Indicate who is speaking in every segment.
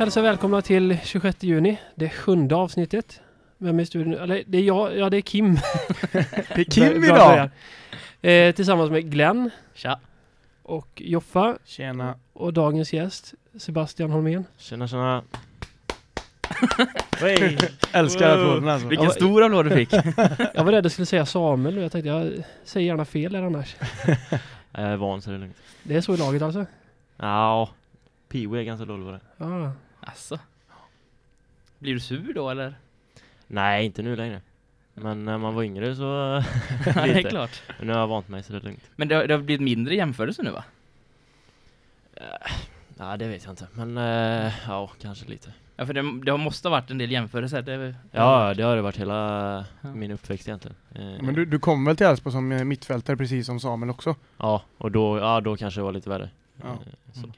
Speaker 1: hälsa välkomna till 26 juni, det sjunde avsnittet. Vem är i studion? Eller det är jag, ja det är Kim.
Speaker 2: Det är Kim
Speaker 1: Bra
Speaker 2: idag!
Speaker 1: Eh, tillsammans med Glenn
Speaker 3: Tja.
Speaker 1: och Joffa
Speaker 2: Tjena.
Speaker 1: och dagens gäst Sebastian Holmén.
Speaker 4: Tjena tjena.
Speaker 2: Älskar
Speaker 3: Wow.
Speaker 2: applåden alltså.
Speaker 3: Vilken stor applåd du fick.
Speaker 1: Jag var rädd att skulle säga Samuel och jag tänkte jag säger gärna fel där annars.
Speaker 4: Jag är van så det är lugnt.
Speaker 1: Det är så i laget alltså?
Speaker 4: Ja, Pee-wee är ganska dålig på det.
Speaker 1: Ja.
Speaker 3: Alltså. Blir du sur då eller?
Speaker 4: Nej, inte nu längre. Men när man var yngre så
Speaker 3: Ja, det är
Speaker 4: lite.
Speaker 3: klart.
Speaker 4: Men nu har jag vant mig så det är lugnt.
Speaker 3: Men det har, det har blivit mindre jämförelse nu va?
Speaker 4: Ja, det vet jag inte. Men eh, ja, kanske lite.
Speaker 3: Ja för det, det måste ha varit en del jämförelser. Det,
Speaker 4: Ja, det har det varit hela
Speaker 3: Ja.
Speaker 4: min uppväxt egentligen. Eh,
Speaker 2: Men du, du kom väl till Elfsborg som eh, mittfältare precis som Samuel också?
Speaker 4: Ja, och då, ja, då kanske det var lite värre.
Speaker 2: Ja.
Speaker 4: Eh, så.
Speaker 3: Mm.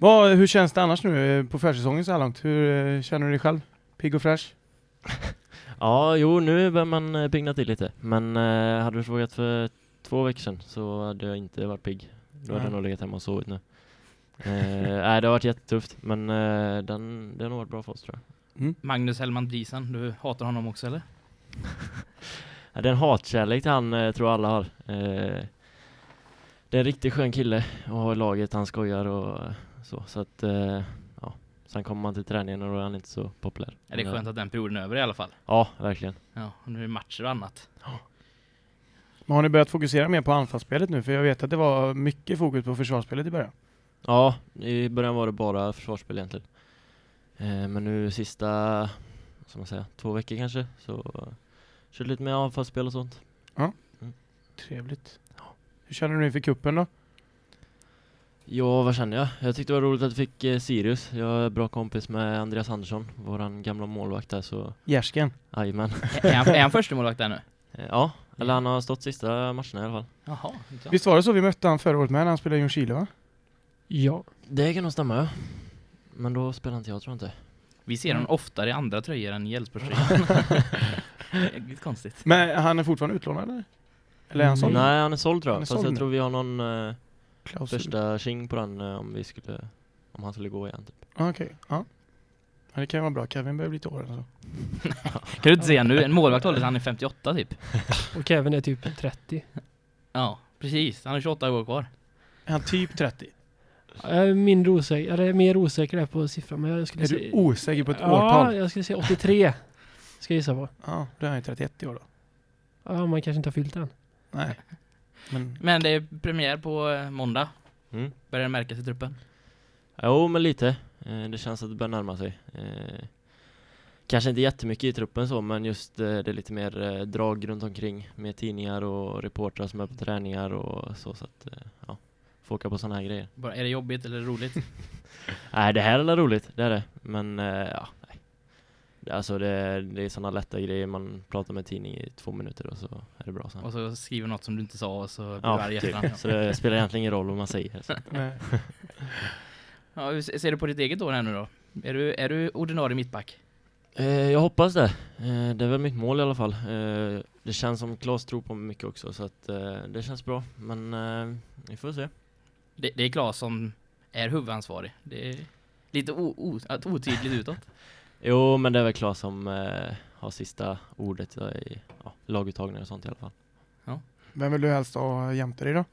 Speaker 2: Vad, hur känns det annars nu på försäsongen så här långt? Hur eh, känner du dig själv? Pigg och fräsch?
Speaker 4: Ja, jo, nu börjar man eh, pigna till lite. Men eh, hade du frågat för två veckor sedan så hade jag inte varit pigg. Då hade jag nog legat hemma och sovit nu. Eh, nej, det har varit jättetufft. Men eh, den, det har nog varit bra för oss tror jag.
Speaker 3: Magnus Hellman Driesen, du hatar honom också eller?
Speaker 4: Ja, det är en hatkärlek till han eh, tror alla har. Eh, det är en riktigt skön kille att ha i laget. Han skojar och eh, så. Så att, eh, ja. Sen kommer man till träningen och då är han inte så populär.
Speaker 3: Ja, det är skönt att den perioden är över i alla fall.
Speaker 4: Ja, verkligen.
Speaker 3: Ja, och nu är det matcher och annat.
Speaker 2: Men har ni börjat fokusera mer på anfallsspelet nu? För jag vet att det var mycket fokus på försvarsspelet i början.
Speaker 4: Ja, i början var det bara försvarsspel egentligen. Eh, men nu sista, ska man säga, två veckor kanske så körde lite mer avfallsspel och sånt.
Speaker 2: Trevligt. Hur känner du dig för kuppen då?
Speaker 4: Ja, vad känner jag? Jag tyckte det var roligt att vi fick eh, Sirius. Jag är bra kompis med Andreas Andersson, våran gamla målvakt där så,
Speaker 2: Gärsken?
Speaker 4: jajamän.
Speaker 3: Är han, är han första målvakt där nu?
Speaker 4: Eh, ja, eller han har stått sista matcherna i alla fall.
Speaker 3: Jaha. inte
Speaker 2: Visst var det så vi mötte han förra året med när han spelade i Ljungskile va?
Speaker 1: Ja.
Speaker 4: Det kan nog stämma ja. Men då spelar inte jag tror jag inte.
Speaker 3: Vi ser honom oftare i andra tröjor än i Elfsborgströjan. Det är Lite konstigt.
Speaker 2: Men han är fortfarande utlånad eller? Eller är han såld?
Speaker 4: Nej, han är såld tror
Speaker 2: Han är
Speaker 4: jag. Fast
Speaker 2: såld
Speaker 4: jag
Speaker 2: nu.
Speaker 4: tror vi har någon eh,
Speaker 2: Klausul.
Speaker 4: första tjing på den eh, om vi skulle, om han skulle gå igen typ.
Speaker 2: Ah, Okej, ja. ja. Det kan vara bra. Kevin börjar bli lite år alltså.
Speaker 3: Kan du inte säga nu? En målvakt håller han är 58 typ.
Speaker 1: Och Kevin är typ 30.
Speaker 3: Ja, precis. Han har 28 år kvar.
Speaker 2: Är han typ 30?
Speaker 1: Jag är mindre osäker, eller mer osäker där på siffran men jag skulle
Speaker 2: Är du
Speaker 1: säga...
Speaker 2: osäker på ett
Speaker 1: ja,
Speaker 2: årtal?
Speaker 1: jag skulle säga 83. Ska jag gissa på.
Speaker 2: Ja, då är han ju 31 i år då.
Speaker 1: Ja, man kanske inte har fyllt än.
Speaker 2: Nej. Men
Speaker 3: Men det är premiär på eh, måndag.
Speaker 4: Mm.
Speaker 3: Börjar det märkas i truppen?
Speaker 4: Jo, men lite. Eh, det känns att det börjar närma sig. Eh, kanske inte jättemycket i truppen så, men just det är lite mer drag runt omkring med tidningar och reportrar som är på träningar och så, så att ja, få åka på sådana här grejer.
Speaker 3: Bara, är det jobbigt eller roligt?
Speaker 4: Nej, det här är roligt, det är det. Men ja, Alltså det, det är sådana lätta grejer, man pratar med tidning i två minuter och så är det bra sen.
Speaker 3: Och så skriver något som du inte sa och så blir
Speaker 4: Ja,
Speaker 3: i
Speaker 4: typ.
Speaker 3: efterhand.
Speaker 4: Så det spelar egentligen ingen roll vad man säger.
Speaker 3: Ja, hur se- ser du på ditt eget år här nu då? Är du, är du ordinarie mittback?
Speaker 4: Eh, jag hoppas det. Eh, det är väl mitt mål i alla fall. Eh, det känns som Klas tror på mig mycket också så att eh, det känns bra. Men eh, vi får se.
Speaker 3: Det, det är Claes som är huvudansvarig. Det är lite o, o, att otydligt utåt.
Speaker 4: Jo, men det är väl Klas som eh, har sista ordet i ja, laguttagningar och sånt i alla fall.
Speaker 2: Vem vill du helst ha jämte dig då?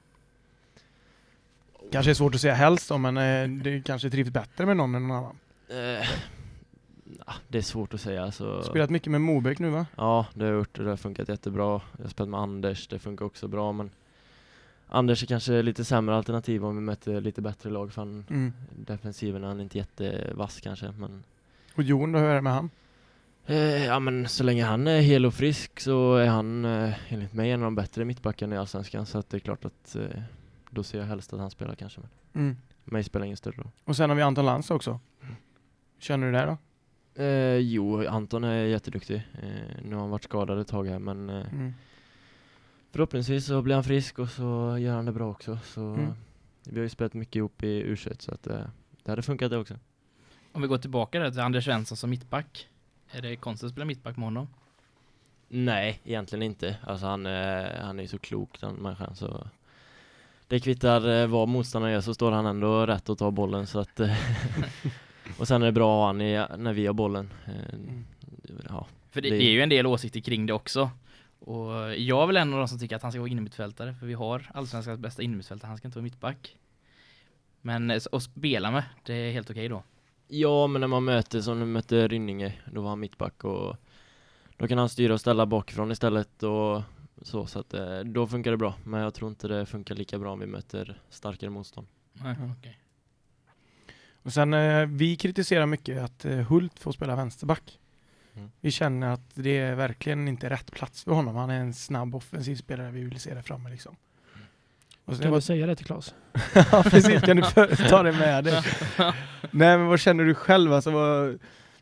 Speaker 2: Kanske är svårt att säga helst då, men eh, det kanske trivs bättre med någon än någon annan.
Speaker 4: Eh, ja, det är svårt att säga. Alltså.
Speaker 2: Spelat mycket med Mobeck nu va?
Speaker 4: Ja, det har jag gjort och det har funkat jättebra. Jag har spelat med Anders, det funkar också bra men Anders är kanske lite sämre alternativ om vi möter lite bättre lag för han,
Speaker 2: Mm.
Speaker 4: defensiven är han inte jättevass kanske men
Speaker 2: Och Jon då, hur är det med han?
Speaker 4: eh, Ja men så länge han är hel och frisk så är han eh, enligt mig en av de bättre mittbackarna i Allsvenskan så att det är klart att eh, då ser jag helst att han spelar kanske men
Speaker 2: Mm.
Speaker 4: mig spelar ingen större roll.
Speaker 2: Och sen har vi Anton Lantz också. Känner du det då?
Speaker 4: Eh, jo, Anton är jätteduktig. Eh, nu har han varit skadad ett tag här men eh,
Speaker 2: Mm.
Speaker 4: Förhoppningsvis så blir han frisk och så gör han det bra också. Så
Speaker 2: Mm.
Speaker 4: Vi har ju spelat mycket ihop i u så att eh, det hade funkat det också.
Speaker 3: Om vi går tillbaka där till Anders Svensson som mittback. Är det konstigt att spela mittback med honom?
Speaker 4: Nej, egentligen inte. Alltså han, är- han är ju så klok den människan så det kvittar eh, vad motståndaren gör så står han ändå rätt att ta bollen så att eh, Och sen är det bra att ha han i, när vi har bollen. Eh. Ja,
Speaker 3: För det,
Speaker 4: Det-
Speaker 3: är ju en del åsikter kring det också. Och jag är väl en av de som tycker att han ska vara innermittfältare, för vi har allsvenskans bästa innermittfältare, han ska inte vara mittback. Men eh, att spela med, det är helt okej då.
Speaker 4: Ja, men när man möter som nu mötte Rynninge, då var han mittback och då kan han styra och ställa bakifrån istället och så, så att eh, då funkar det bra. Men jag tror inte det funkar lika bra om vi möter starkare motstånd.
Speaker 3: Nej, okej.
Speaker 2: Och sen, eh, vi kritiserar mycket att eh, Hult får spela vänsterback.
Speaker 4: Mm.
Speaker 2: Vi känner att det är verkligen inte rätt plats för honom. Han är en snabb offensiv spelare vi vill se där framme liksom.
Speaker 1: Kan du säga det till Claes?
Speaker 2: ja precis, kan du för, ta det med dig? Nej men vad känner du själv? Alltså, vad,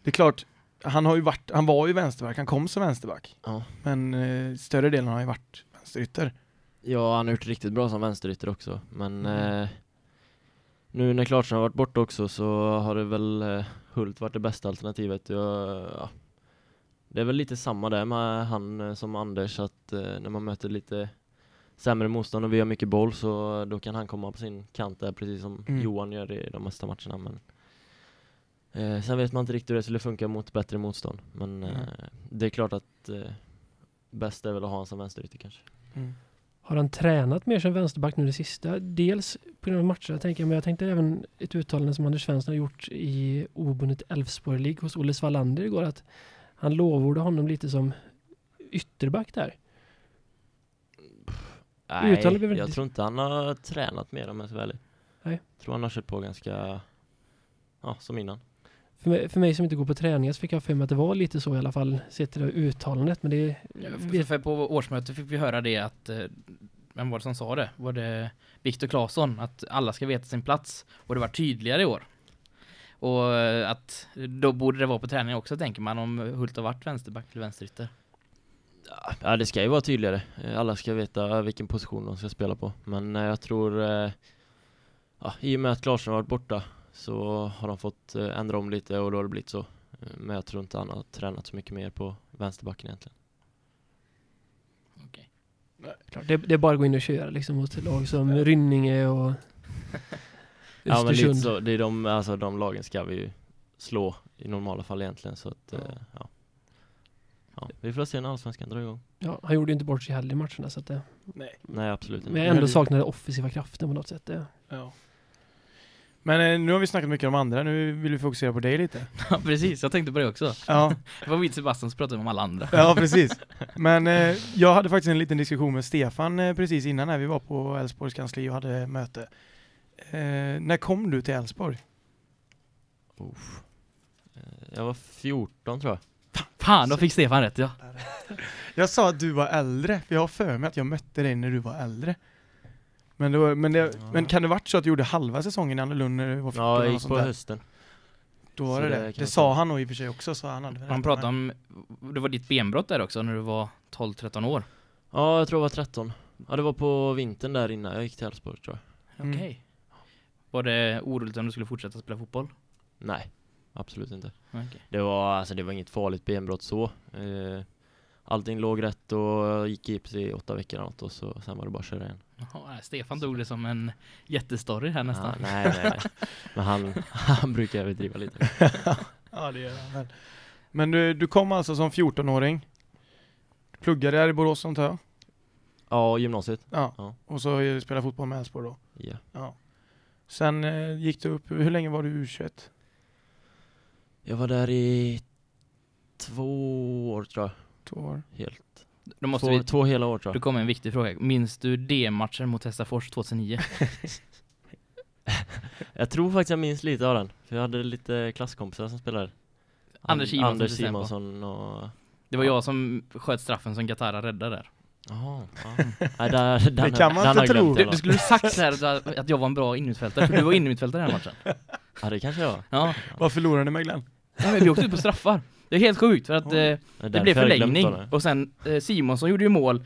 Speaker 2: det är klart, han, har ju varit, han var ju vänsterback, han kom som vänsterback.
Speaker 4: Ja.
Speaker 2: Men eh, större delen har ju varit vänsterytter.
Speaker 4: Ja, han har gjort riktigt bra som vänsterytter också, men
Speaker 2: Mm.
Speaker 4: eh, nu när Clarkson har varit borta också så har det väl eh, Hult varit det bästa alternativet. Jag, ja. Det är väl lite samma där med han eh, som Anders, att eh, när man möter lite sämre motstånd och vi har mycket boll så då kan han komma på sin kant där precis som
Speaker 2: Mm.
Speaker 4: Johan gör i de mesta matcherna. Men, eh, sen vet man inte riktigt hur det skulle funka mot bättre motstånd. Men
Speaker 2: Mm.
Speaker 4: eh, det är klart att eh, bäst är väl att ha honom som vänsterytter kanske.
Speaker 2: Mm.
Speaker 1: Har han tränat mer som vänsterback nu det sista? Dels på grund av matcherna tänker jag, men jag tänkte även ett uttalande som Anders Svensson har gjort i obundet Elfsborg League hos Olle Svallander igår att han lovordade honom lite som ytterback där.
Speaker 4: Nej, jag tror inte han har tränat mer om jag ska vara.
Speaker 1: Nej.
Speaker 4: Jag tror han har kört på ganska, ja som innan.
Speaker 1: För mig, för mig som inte går på träningar så fick jag för mig att det var lite så i alla fall sett till det uttalandet men det
Speaker 3: Ja, för, för på årsmötet fick vi höra det att, eh, vem var det som sa det? Var det Viktor Claesson? Att alla ska veta sin plats. Och det var tydligare i år. Och eh, att då borde det vara på träning också tänker man om Hult har varit vänsterback eller vänsterytter.
Speaker 4: Ja det ska ju vara tydligare. Eh, Alla ska veta vilken position de ska spela på. Men eh, jag tror, eh, ja, i och med att Klarsson har varit borta så har de fått ändra om lite och då har det blivit så. Men jag tror inte han har tränat så mycket mer på vänsterbacken egentligen.
Speaker 3: Okej.
Speaker 1: klart, det, det är bara att gå in och köra liksom mot lag som Rynninge och
Speaker 4: Ja men lite så, det är de, alltså de lagen ska vi ju slå i normala fall egentligen så att,
Speaker 2: Ja.
Speaker 4: ja. Ja. Vi får se när allsvenskan drar igång.
Speaker 1: Ja, han gjorde ju inte bort sig heller i matcherna så att det,
Speaker 2: Nej.
Speaker 4: Nej absolut inte.
Speaker 1: men jag ändå saknar den offensiva kraften på något sätt. Det.
Speaker 2: Ja. Men eh, nu har vi snackat mycket om andra, nu vill vi fokusera på dig lite.
Speaker 3: Ja precis, jag tänkte på det också.
Speaker 2: Ja,
Speaker 3: Det var Vitt Sebastian som pratade om alla andra.
Speaker 2: ja precis. Men eh, jag hade faktiskt en liten diskussion med Stefan eh, precis innan när vi var på Älvsborgs kansli och hade möte. Eh, när kom du till Älvsborg?
Speaker 4: Uff. Eh, Jag var 14 tror jag.
Speaker 3: Fan, då fick Stefan rätt ja.
Speaker 2: Jag sa att du var äldre, för jag har för mig att jag mötte dig när du var äldre. Men, då, men, det,
Speaker 4: Ja.
Speaker 2: men kan det varit så att du gjorde halva säsongen i Annelund när du var 14?
Speaker 4: Ja, jag gick på
Speaker 2: där?
Speaker 4: hösten.
Speaker 2: Då var
Speaker 4: så
Speaker 2: det
Speaker 4: det
Speaker 2: det. Det sa han nog i och för sig också, så han hade
Speaker 3: Han pratade om, det var ditt benbrott där också när du var 12-13 år.
Speaker 4: Ja, jag tror jag var 13. Ja, det var på vintern där innan jag gick till Elfsborg tror jag.
Speaker 2: Mm.
Speaker 3: Okej. Var det oroligt om du skulle fortsätta spela fotboll?
Speaker 4: Nej, absolut inte.
Speaker 3: Okej.
Speaker 4: Det var, alltså det var inget farligt benbrott så. Eh, allting låg rätt och jag gick gips i åtta veckor eller något och så sen var det bara att köra igen.
Speaker 3: Jaha, nej, Stefan tog det som en jättestory här nästan.
Speaker 4: Ja, nej, nej, nej. Men han, han brukar överdriva lite.
Speaker 2: Ja, det gör han väl. Men du, du kom alltså som 14-åring. Pluggade här i Borås antar jag?
Speaker 4: Ja, gymnasiet.
Speaker 2: Ja.
Speaker 4: Ja.
Speaker 2: Och så spelade fotboll med Elfsborg då?
Speaker 4: Ja.
Speaker 2: Ja. Sen eh, gick du upp, hur länge var du U21?
Speaker 4: Jag var där i två år tror jag.
Speaker 2: Två år?
Speaker 4: Helt.
Speaker 3: Då måste
Speaker 4: Två,
Speaker 3: vi,
Speaker 4: två hela år tror
Speaker 3: då
Speaker 4: jag.
Speaker 3: kommer en viktig fråga. Minns du D-matchen mot Hästafors 2009?
Speaker 4: Jag tror faktiskt jag minns lite av den. För jag hade lite klasskompisar som spelade.
Speaker 3: Anders Simonsson
Speaker 4: Anders. Simonsson och...
Speaker 3: Det var
Speaker 4: Ja.
Speaker 3: jag som sköt straffen som Gatara räddade där.
Speaker 4: Jaha, ja. Där, den,
Speaker 2: kan man inte tro.
Speaker 3: Du, du skulle sagt så här att, jag var en bra innermittfältare, för du var innermittfältare den här matchen.
Speaker 4: Ja, det kanske jag var.
Speaker 3: Ja,
Speaker 2: Vad förlorade ni med Glenn?
Speaker 3: Ja men vi åkte ut på straffar. Det är helt sjukt för att eh,
Speaker 4: Det,
Speaker 3: blev förlängning och sen eh, Simonsson gjorde ju mål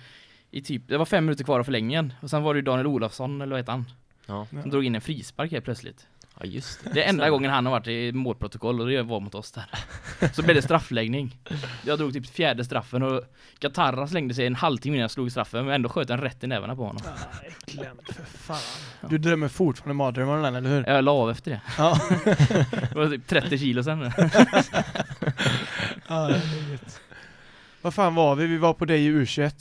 Speaker 3: i typ, det var fem minuter kvar av förlängningen och sen var det ju Daniel Olofsson eller vad heter han?
Speaker 4: Ja.
Speaker 3: Som drog in en frispark helt plötsligt.
Speaker 4: Ja just det.
Speaker 3: Det är enda gången han har varit i målprotokoll och det var mot oss där. Så blev det straffläggning. Jag drog typ fjärde straffen och Gatarra slängde sig en halvtimme innan jag slog straffen men ändå sköt den rätt i nävarna på honom.
Speaker 2: Glöm för fan. Du drömmer fortfarande mardrömmar om den, eller hur?
Speaker 3: Jag la av efter det.
Speaker 2: Ja.
Speaker 3: Det var typ 30 kilo sen.
Speaker 2: ja det är gött. Vad fan var vi? Vi var på dig i U21.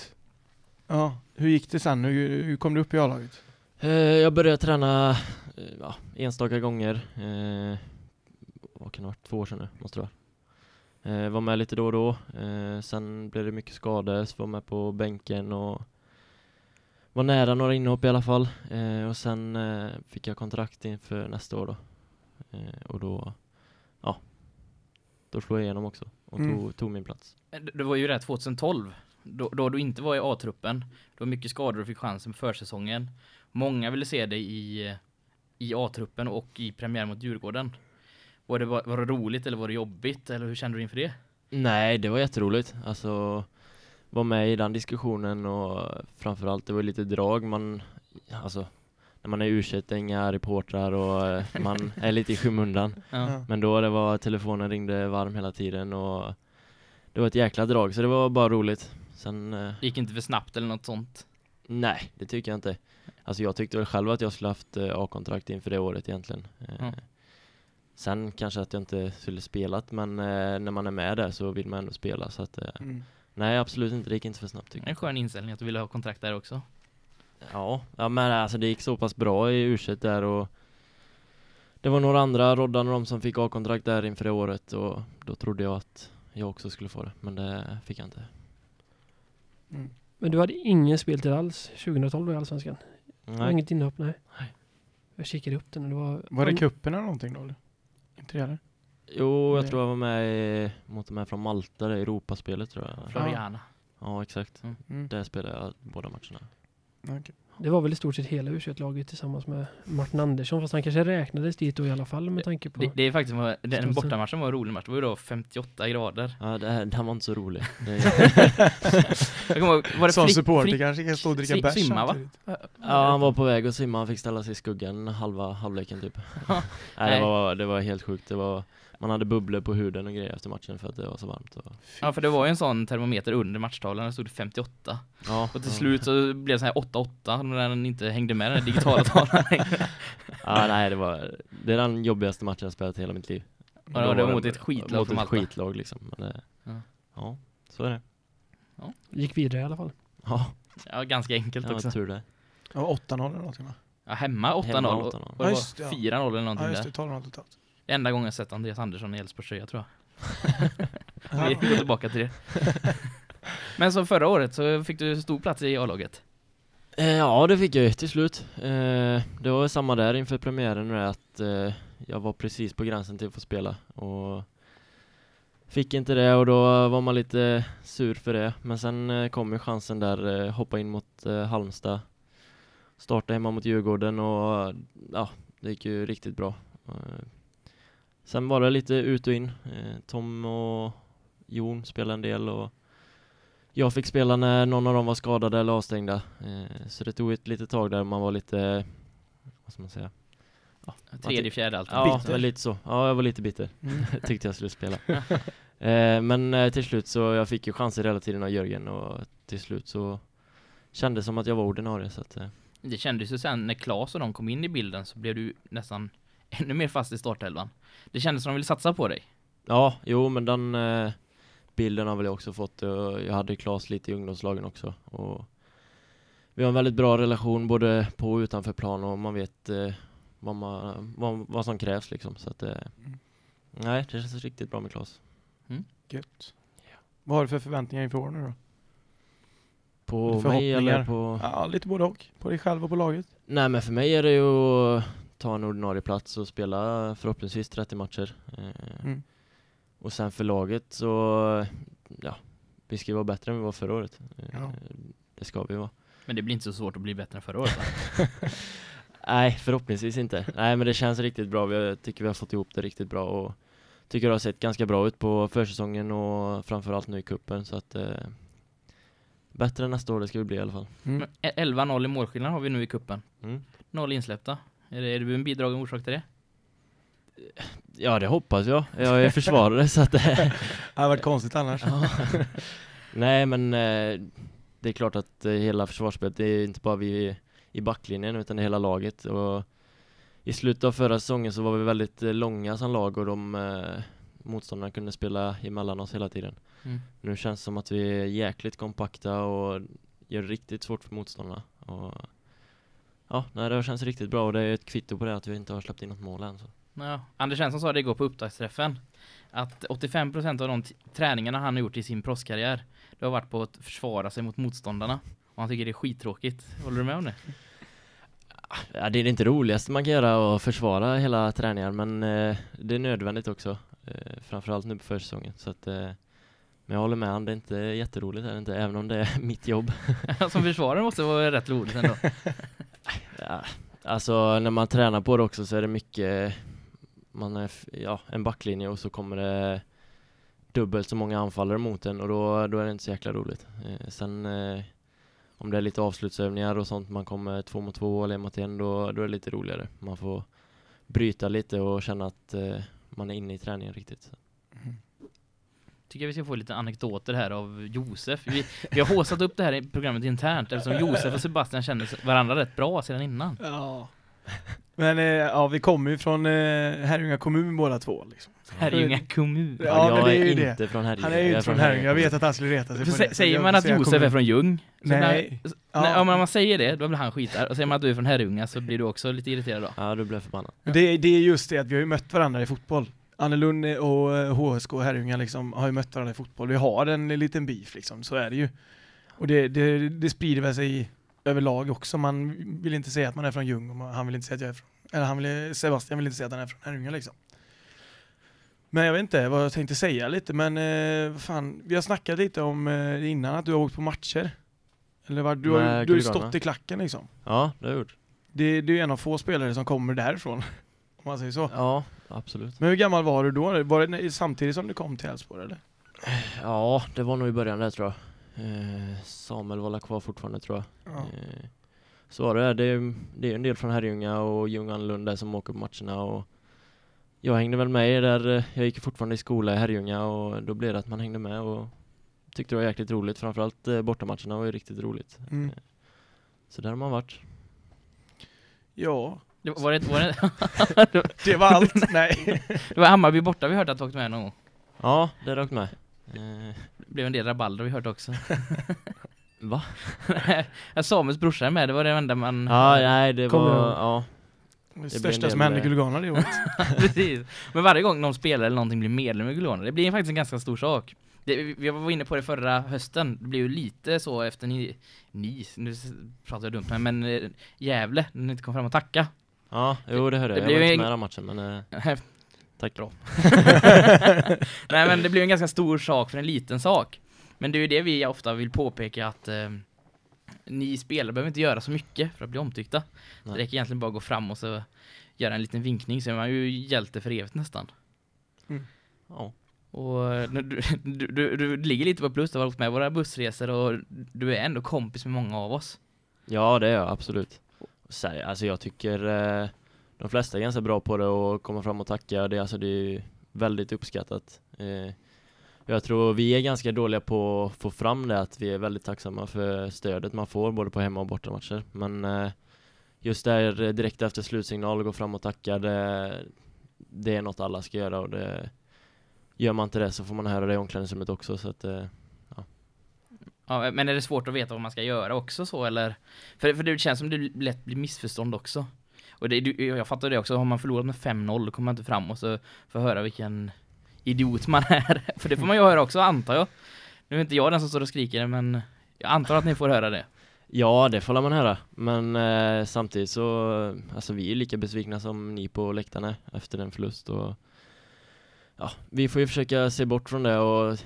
Speaker 2: Ja, hur gick det sen? Hur, hur kom du upp i A-laget?
Speaker 4: Eh, jag började träna ja, enstaka gånger. Eh, vad kan det ha varit? Två år sedan nu, måste det vara. Eh, var med lite då och då. Eh, sen blev det mycket skador, så var med på bänken och var nära några inhopp i alla fall. Eh, och sen eh, fick jag kontrakt inför nästa år då. Eh, och då, ja, då slog jag igenom också och
Speaker 2: Mm.
Speaker 4: tog, tog min plats.
Speaker 3: Det det var ju det 2012. Då, då du inte var i A-truppen. Det var mycket skador och fick chansen på försäsongen. Många ville se dig i, i A-truppen och i premiär mot Djurgården. Var det, var, det roligt eller var det jobbigt? Eller hur kände du inför det?
Speaker 4: Nej, det var jätteroligt. Alltså, var med i den diskussionen och framförallt det var lite drag. Man, alltså, när man är u det är inga reportrar och eh, man är lite i skymundan.
Speaker 3: Ja.
Speaker 4: Men då det var telefonen ringde varm hela tiden och det var ett jäkla drag så det var bara roligt. Sen, eh,
Speaker 3: Det gick inte för snabbt eller något sånt.
Speaker 4: nej, det tycker jag inte. Alltså jag tyckte väl själv att jag skulle haft eh, A-kontrakt inför det året egentligen. Eh,
Speaker 3: Ja.
Speaker 4: Sen kanske att jag inte skulle spelat men eh, när man är med där så vill man ändå spela så att
Speaker 2: Mm.
Speaker 4: Nej absolut inte, det gick inte för snabbt tycker
Speaker 3: En skön inställning att du ville ha kontrakt där också.
Speaker 4: jag. Ja, ja men alltså det gick så pass bra i u där och Det var några andra, Roddan och de som fick A-kontrakt där inför det året och då trodde jag att jag också skulle få det, men det fick jag inte.
Speaker 2: Mm.
Speaker 1: Men du hade ingen speltid alls 2012 i Allsvenskan? Det var
Speaker 4: Nej,
Speaker 1: inget inhopp, nej.
Speaker 4: Nej.
Speaker 1: Jag kikade upp den och det var...
Speaker 2: Var det kuppen eller någonting då? Eller? Inte det eller?
Speaker 4: jo jag
Speaker 2: Nej.
Speaker 4: tror jag var med i, mot de här från Malta, det Europaspelet tror jag.
Speaker 3: Floriana.
Speaker 4: Ja exakt,
Speaker 2: Mm.
Speaker 4: där spelade jag båda matcherna.
Speaker 2: Okej.
Speaker 1: Det var väl i stort sett hela u laget tillsammans med Martin Andersson, fast han kanske räknades dit då i alla fall med tanke på...
Speaker 3: Det, det är faktiskt, var- den bortamatchen var en rolig match. Det var ju då 58 grader.
Speaker 4: Ja, det, här- den var inte så rolig.
Speaker 3: Kommer var det
Speaker 2: Som supporter kanske kan stå och dricka bärs
Speaker 3: simma, va?
Speaker 4: ja, han var på väg att simma, han fick ställa sig i skuggan halva halvleken typ. Nej,
Speaker 3: Nej.
Speaker 4: det, var, det var helt sjukt. Det var, man hade bubblor på huden och grejer efter matchen för att det var så varmt. Och,
Speaker 3: Ja, för det var ju en sån termometer under matchtavlan, det stod 58.
Speaker 4: ja,
Speaker 3: Och till
Speaker 4: ja.
Speaker 3: slut så blev det så här 8-8 när den inte hängde med den digitala tavlan.
Speaker 4: Ja, nej, det var det är den jobbigaste matchen jag spelat i hela mitt liv.
Speaker 3: Ja, det var
Speaker 4: det-
Speaker 3: mot ett skitlag
Speaker 4: Mot
Speaker 3: från
Speaker 4: ett
Speaker 3: Malta.
Speaker 4: skitlag liksom. Men det,
Speaker 3: Ja.
Speaker 4: ja. så är det.
Speaker 1: Gick vidare i alla fall.
Speaker 4: Ja,
Speaker 3: Ja, ganska enkelt
Speaker 4: det var
Speaker 3: också.
Speaker 4: tur det.
Speaker 2: Ja, 8-0 eller någonting va?
Speaker 3: Ja, hemma 8-0
Speaker 4: Hemma
Speaker 3: och,
Speaker 4: 8-0.
Speaker 3: och
Speaker 2: Ja,
Speaker 3: det
Speaker 2: just det,
Speaker 3: var
Speaker 2: ja.
Speaker 3: 4-0 eller någonting
Speaker 2: Ja just
Speaker 3: där.
Speaker 2: det, 12-0 totalt.
Speaker 3: Det enda gången jag sett Andreas Andersson i Elfsborgs tröja tror
Speaker 2: Ja.
Speaker 3: jag. Vi går tillbaka till det. Men så förra året så fick du stor plats i A-laget.
Speaker 4: Eh, ja, det fick jag ju till slut. Eh, det var samma där inför premiären nu att eh, jag var precis på gränsen till att få spela och fick inte det och då var man lite sur för det. Men sen kom ju chansen där, hoppa in mot Halmstad, starta hemma mot Djurgården och ja, det gick ju riktigt bra. Sen var det lite ut och in. Eh, Tom och Jon spelade en del och jag fick spela när någon av dem var skadade eller avstängda. Eh, så det tog ett litet tag där man var lite, vad ska man säga?
Speaker 3: Tredje, fjärde
Speaker 4: Ja,
Speaker 3: alternativ.
Speaker 4: men lite så. Ja, jag var lite bitter.
Speaker 2: Mm.
Speaker 4: Tyckte jag skulle spela. eh, men till slut så, jag fick ju chanser hela tiden av Jörgen och till slut så kändes som att jag var ordinarie så att
Speaker 3: Det kändes ju sen när Klas och de kom in i bilden så blev du nästan ännu mer fast i startelvan. Det kändes som de ville satsa på dig.
Speaker 4: Ja, jo men den eh, bilden har väl jag också fått. och Jag hade Klas lite i ungdomslagen också. Och vi har en väldigt bra relation både på och utanför plan och man vet eh, vad, man, vad, vad som krävs liksom. Så att, eh,
Speaker 2: Mm.
Speaker 4: nej, det känns riktigt bra med Klas.
Speaker 2: Gött. Vad har du för förväntningar inför år nu då?
Speaker 4: På mig eller på...
Speaker 2: Ja, lite både och. På dig själv och på laget.
Speaker 4: Nej men för mig är det ju ta en ordinarie plats och spela förhoppningsvis 30 matcher. Eh,
Speaker 2: Mm.
Speaker 4: Och sen för laget så, ja, vi ska ju vara bättre än vi var förra året. Eh,
Speaker 2: Ja.
Speaker 4: Det ska vi vara.
Speaker 3: Men det blir inte så svårt att bli bättre än förra året.
Speaker 4: Nej, förhoppningsvis inte. Nej, men det känns riktigt bra. Jag tycker vi har fått ihop det riktigt bra och tycker det har sett ganska bra ut på försäsongen och framförallt nu i kuppen så att eh, bättre än nästa år det ska vi bli i alla fall.
Speaker 2: Mm.
Speaker 3: Men e- 11-0 i målskillnad har vi nu i kuppen.
Speaker 4: Mm.
Speaker 3: Noll insläppta. Är det, är det en bidragande orsak till det?
Speaker 4: Ja, det hoppas jag. Jag är försvarare så att det...
Speaker 2: Det hade varit konstigt annars.
Speaker 4: Ja. Nej, men eh, det är klart att eh, hela försvarsspelet, det är inte bara vi i backlinjen utan det är hela laget. Och I slutet av förra säsongen så var vi väldigt eh, långa som lag och de eh, motståndarna kunde spela emellan oss hela tiden.
Speaker 3: Mm.
Speaker 4: Nu känns det som att vi är jäkligt kompakta och gör det riktigt svårt för motståndarna. Och, ja, nej, det känns riktigt bra och det är ett kvitto på det att vi inte har släppt in något mål än. Så.
Speaker 3: Ja, Anders Svensson sa det igår på upptaktsträffen att 85% av de träningarna han har gjort i sin proffskarriär det har varit på att försvara sig mot motståndarna. Och han tycker det är skittråkigt. Håller du med om det?
Speaker 4: Ja, det är det inte roligaste man kan göra att försvara hela träningen men eh, det är nödvändigt också. Eh, framförallt nu på försäsongen. Så att, eh, men jag håller med han, det är inte jätteroligt är det inte, även om det är mitt jobb.
Speaker 3: Som försvarare måste det vara rätt roligt ändå.
Speaker 4: Ja, alltså när man tränar på det också så är det mycket man är ja, en backlinje och så kommer det dubbelt så många anfallare mot en och då, då är det inte så jäkla roligt. Eh, sen eh, om det är lite avslutsövningar och sånt, man kommer två mot två eller en mot en, då, då är det lite roligare. Man får bryta lite och känna att eh, man är inne i träningen riktigt. Så.
Speaker 3: Tycker jag vi ska få lite anekdoter här av Josef. Vi, vi har håsat upp det här i programmet internt eftersom Josef och Sebastian känner varandra rätt bra sedan innan.
Speaker 2: Ja. Men eh, ja, vi kommer ju från eh, Herrljunga kommun båda två. Liksom.
Speaker 3: Herrljunga kommun.
Speaker 2: Ja, men
Speaker 4: jag
Speaker 2: det är
Speaker 4: är
Speaker 2: ju det.
Speaker 4: inte från Herrljunga.
Speaker 2: Han är ju
Speaker 4: jag
Speaker 2: inte från Herrljunga, jag vet att han skulle reta sig
Speaker 3: För
Speaker 2: på det. så
Speaker 3: säger man att Josef
Speaker 2: kommun.
Speaker 3: är från Ljung?
Speaker 2: Nej.
Speaker 3: blir-
Speaker 2: Ja.
Speaker 3: Nej, om man säger det, då blir han skitar. Och säger man att du är från Herrljunga så blir du också lite irriterad då.
Speaker 4: Ja, du blev förbannad.
Speaker 2: Det, det är just det att vi har ju mött varandra i fotboll. Annelund och eh, HSK och Herrljunga liksom har ju mött varandra i fotboll. Vi har en liten beef liksom, så är det ju. Och det, det, det sprider väl sig överlag också. Man vill inte säga att man är från Ljung och man, han vill inte säga att jag är från, eller han vill, Sebastian vill inte säga att han är från Herrljunga liksom. Men jag vet inte vad jag tänkte säga lite, men eh, fan, vi har snackat lite om eh, innan att du har åkt på matcher. Eller vad, du har, du har ju stått i klacken liksom.
Speaker 4: Ja, det har jag gjort.
Speaker 2: Det, det är en av få spelare som kommer därifrån. Om man säger så.
Speaker 4: Ja, absolut.
Speaker 2: Men hur gammal var du då? Var det samtidigt som du kom till Elfsborg eller?
Speaker 4: Ja, det var nog i början där tror jag. Eh, Samuel var kvar fortfarande tror jag.
Speaker 2: Ja.
Speaker 4: Eh, Så var det, det det är en del från Herrljunga och Ljung Lund där som åker på matcherna och jag hängde väl med där, eh, jag gick fortfarande i skola i Herrljunga och då blev det att man hängde med och tyckte det var jäkligt roligt, framförallt eh, bortamatcherna var ju riktigt roligt.
Speaker 2: Mm.
Speaker 4: Så där har man varit.
Speaker 2: Ja,
Speaker 3: Det var, var det, var det,
Speaker 2: det var allt. Nej.
Speaker 3: det var Hammarby borta vi hörde att du åkte med någon gång.
Speaker 4: Ja, det har åkt med. Eh,
Speaker 3: Det blev en del rabalder vi hört också.
Speaker 4: Va?
Speaker 3: Ja, Samuels brorsa är med, det var det enda man...
Speaker 4: Ja, nej det var,
Speaker 1: ihåg.
Speaker 4: ja.
Speaker 2: Det
Speaker 4: blir
Speaker 2: största som hände i Gulligarna det året.
Speaker 3: Precis. Men varje gång någon spelar eller någonting blir medlem i Gulliana, det blir faktiskt en ganska stor sak. Det, vi- var inne på det förra hösten, det blev ju lite så efter ni, ni nu pratar jag dumt men, men eh, Gävle, när ni inte kom fram och tacka.
Speaker 4: Ja, jo det hörde
Speaker 3: det
Speaker 4: jag. Jag var inte med i den matchen men eh, tack.
Speaker 3: Bra. Nej men det blev en ganska stor sak för en liten sak. Men det är ju det vi ofta vill påpeka att eh, ni spelare behöver inte göra så mycket för att bli omtyckta. Det
Speaker 4: Nej.
Speaker 3: räcker egentligen bara att gå fram och så göra en liten vinkning så är man ju hjälte för evigt nästan.
Speaker 4: Ja.
Speaker 3: Och eh, du, du, du, du ligger lite på plus, du har åkt med våra bussresor och du är ändå kompis med många av oss.
Speaker 4: Ja, det är jag absolut. Så, här, alltså jag tycker eh, de flesta är ganska bra på det och komma fram och tacka. Det, alltså, det är väldigt uppskattat. Eh, jag tror vi är ganska dåliga på att få fram det, att vi är väldigt tacksamma för stödet man får både på hemma och bortamatcher. Men eh, just där eh, direkt efter slutsignal gå fram och tacka, det, det är något alla ska göra och det gör man inte det så får man höra det i omklädningsrummet också. Så att, eh,
Speaker 3: Ja, men är det svårt att veta vad man ska göra också så eller? För, för det känns som det lätt blir missförstånd också. Och det, du- jag fattar det också, har man förlorat med 5-0 då kommer man inte fram och så får höra vilken idiot man är. För det får man ju höra också antar jag. Nu är inte jag den som står och skriker men jag antar att ni får höra det.
Speaker 4: Ja, det får man höra. Men eh, samtidigt så, alltså vi är lika besvikna som ni på läktarna efter en förlust och ja, vi får ju försöka se bort från det och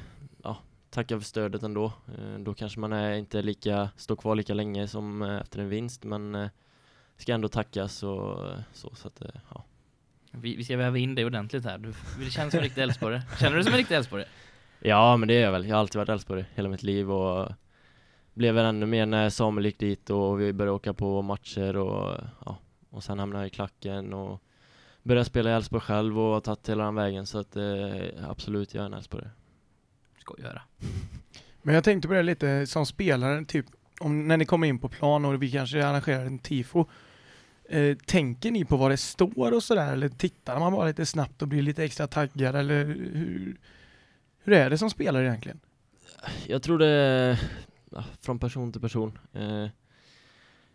Speaker 4: tacka för stödet ändå. Eh, då kanske man är inte lika, står kvar lika länge som eh, efter en vinst, men eh, ska ändå tackas och så, så att ja.
Speaker 3: Vi, vi ska väva in det ordentligt här. Du, det känns som en riktig Älvsborgare. Känner du dig som en riktig Älvsborgare?
Speaker 4: Ja, men det är jag väl. Jag har alltid varit Älvsborg hela mitt liv och blev väl ännu mer när Samuel gick dit och vi började åka på matcher och ja, och sen hamnade jag i klacken och börjat spela i Elfsborg själv och har tagit hela den vägen så att eh, absolut, jag är en Elfsborgare.
Speaker 3: Ska jag göra.
Speaker 2: Men jag tänkte på det lite som spelare, typ om när ni kommer in på plan och vi kanske arrangerar en tifo. Eh, tänker ni på vad det står och sådär eller tittar man bara lite snabbt och blir lite extra taggad eller hur, hur är det som spelare egentligen?
Speaker 4: Jag tror det ja, från person till person. Eh,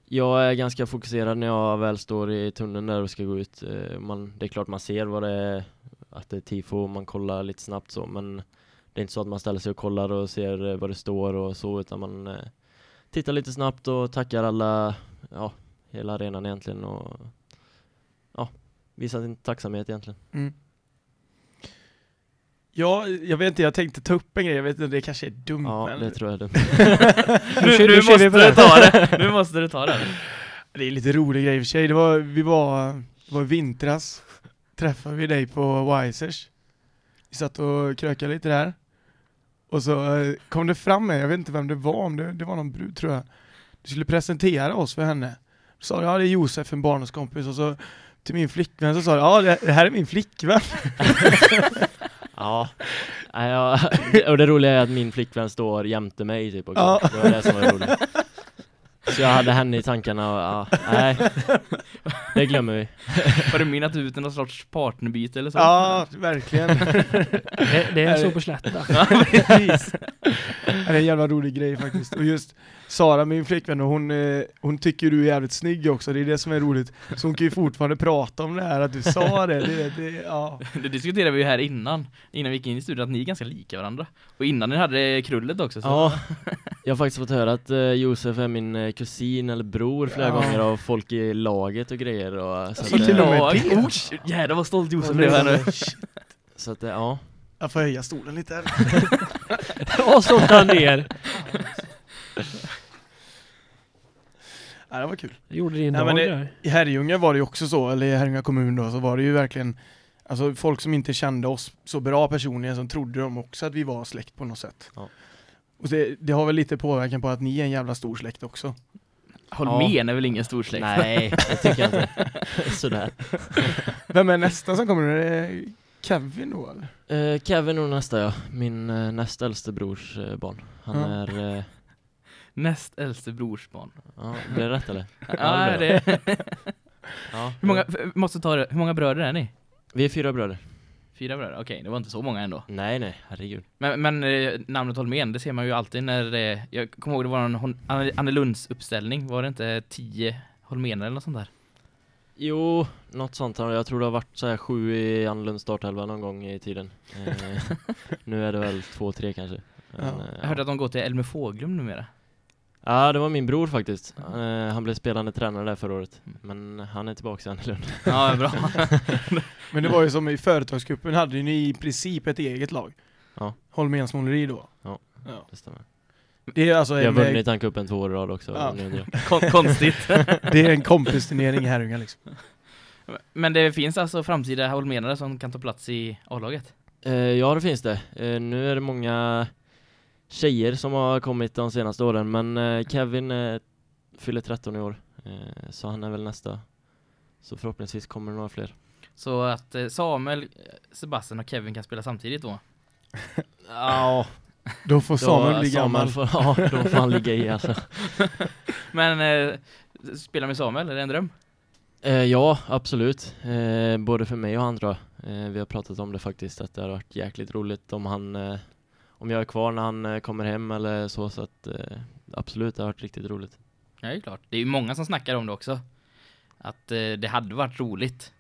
Speaker 4: jag är ganska fokuserad när jag väl står i tunneln där och ska gå ut. Eh, man, det är klart man ser vad det är, att det är tifo, man kollar lite snabbt så, men det är inte så att man ställer sig och kollar och ser eh, vad det står och så, utan man eh, tittar lite snabbt och tackar alla, ja, hela arenan egentligen och ja, visar sin tacksamhet egentligen.
Speaker 2: Mm. Ja, jag vet inte, jag tänkte ta upp en grej, jag vet inte, det kanske är dumt
Speaker 4: Ja,
Speaker 2: men
Speaker 4: det tror jag är dumt.
Speaker 3: Nu, nu
Speaker 1: nu
Speaker 3: måste du
Speaker 1: det.
Speaker 3: ta det. Nu måste du ta det.
Speaker 2: det är lite rolig grej i och för sig. Det var, vi var, det var vintras, träffade vi dig på Wisers. Vi satt och krökade lite där. Och så eh, kom det fram med, jag vet inte vem det var, om det, det var någon brud tror jag. Du skulle presentera oss för henne. Du sa ja det är Josef, en barndomskompis, och så till min flickvän så sa du ja det, här är min flickvän.
Speaker 4: Ja, ja, och det roliga är att min flickvän står jämte mig typ också.
Speaker 2: Ja.
Speaker 4: Det var det som var roligt. Så jag hade henne i tankarna och ja, nej, det glömmer vi.
Speaker 3: Har du minnat ut någon sorts partnerbyte eller så?
Speaker 2: Ja, verkligen.
Speaker 1: Det, det är så på Slätta.
Speaker 3: Ja, precis.
Speaker 2: Det är en jävla rolig grej faktiskt. Och just Sara, min flickvän, och hon, eh, hon tycker du är jävligt snygg också, det är det som är roligt. Så hon kan ju fortfarande prata om det här, att du sa det. det, det ja.
Speaker 3: Det diskuterade vi ju här innan, innan vi gick in i studion, att ni är ganska lika varandra. Och innan ni hade krullet också. Så.
Speaker 4: Ja, jag har faktiskt fått höra att eh, Josef är min eh, kusin eller bror flera
Speaker 2: Ja.
Speaker 4: gånger av folk i laget och grejer och så
Speaker 2: Så
Speaker 4: att,
Speaker 2: till och
Speaker 4: eh,
Speaker 2: med
Speaker 3: lag.
Speaker 2: det.
Speaker 3: Oh, jävlar vad stolt Josef blev här nu.
Speaker 4: så att ja,
Speaker 2: Jag får höja stolen lite här.
Speaker 1: Och så tar han ner.
Speaker 2: Ja, det var kul.
Speaker 1: Det gjorde din
Speaker 2: Nej,
Speaker 1: dag
Speaker 2: men det-
Speaker 1: där.
Speaker 2: I Herrljunga var det ju också så, eller i Herrljunga kommun då, så var det ju verkligen Alltså folk som inte kände oss så bra personligen som trodde de också att vi var släkt på något sätt.
Speaker 4: Ja.
Speaker 2: Och det, det har väl lite påverkan på att ni är en jävla stor släkt också.
Speaker 3: Holmén är väl ingen stor släkt?
Speaker 4: nej, det tycker jag inte. Sådär.
Speaker 2: Vem är nästa som kommer? Är det Kevin då eller?
Speaker 4: Eh, Kevin och nästa ja, min eh, näst äldste brors eh, barn. Han
Speaker 2: Ja.
Speaker 4: är, eh,
Speaker 3: Näst äldste brorsbarn.
Speaker 4: ja, det rätt eller?
Speaker 3: Ja,
Speaker 4: det
Speaker 3: det.
Speaker 4: Ja,
Speaker 3: Hur många, måste ta det, hur många bröder är ni?
Speaker 4: Vi är fyra bröder.
Speaker 3: Fyra bröder? Okej, det var inte så många ändå.
Speaker 4: Nej nej, herregud.
Speaker 3: Men, men eh, namnet Holmén, det ser man ju alltid när det, jag kommer ihåg det var en Hon- Anne Anne Lunds uppställning, var det inte tio Holméner eller något sånt där?
Speaker 4: Jo, något sånt. Jag tror det har varit så här sju i Annelunds startelva någon gång i tiden. Eh, nu är det väl två, tre kanske. Men,
Speaker 2: Ja.
Speaker 4: eh,
Speaker 3: Jag hörde att de går till Elmer Fåglum numera.
Speaker 4: Ja, det var min bror faktiskt. Eh, han blev spelande tränare där förra året. Men han är tillbaka i Annelund.
Speaker 3: Ja, bra.
Speaker 2: Men det var ju som i företagsgruppen hade ni i princip ett eget lag.
Speaker 4: Ja.
Speaker 2: Holméns måleri då.
Speaker 4: Ja.
Speaker 2: ja.
Speaker 4: Det stämmer.
Speaker 2: Det är alltså
Speaker 4: Jag har
Speaker 2: en,
Speaker 4: vunnit Tankuppen två år i rad också.
Speaker 2: Ja.
Speaker 3: Kon konstigt.
Speaker 2: det är en kompisturnering i Herrljunga liksom.
Speaker 3: Men det finns alltså framtida holmenare som kan ta plats i A-laget?
Speaker 4: Eh, ja, det finns det. Eh, nu är det många tjejer som har kommit de senaste åren, men eh, Kevin eh, fyller 13 i år, eh, så han är väl nästa. Så förhoppningsvis kommer det några fler.
Speaker 3: Så att eh, Samuel, Sebastian och Kevin kan spela samtidigt då?
Speaker 4: Ja,
Speaker 2: Då får Samuel bli gammal.
Speaker 4: Får, ja, då får han ligga i alltså.
Speaker 3: Men eh, spela med Samuel, är det en dröm?
Speaker 4: Eh, ja, absolut. Eh, både för mig och han tror jag. Eh, vi har pratat om det faktiskt, att det har varit jäkligt roligt om han eh, om jag är kvar när han eh, kommer hem eller så, så att eh, absolut, det har varit riktigt roligt.
Speaker 3: Ja, det är klart. Det är ju många som snackar om det också. Att eh, det hade varit roligt.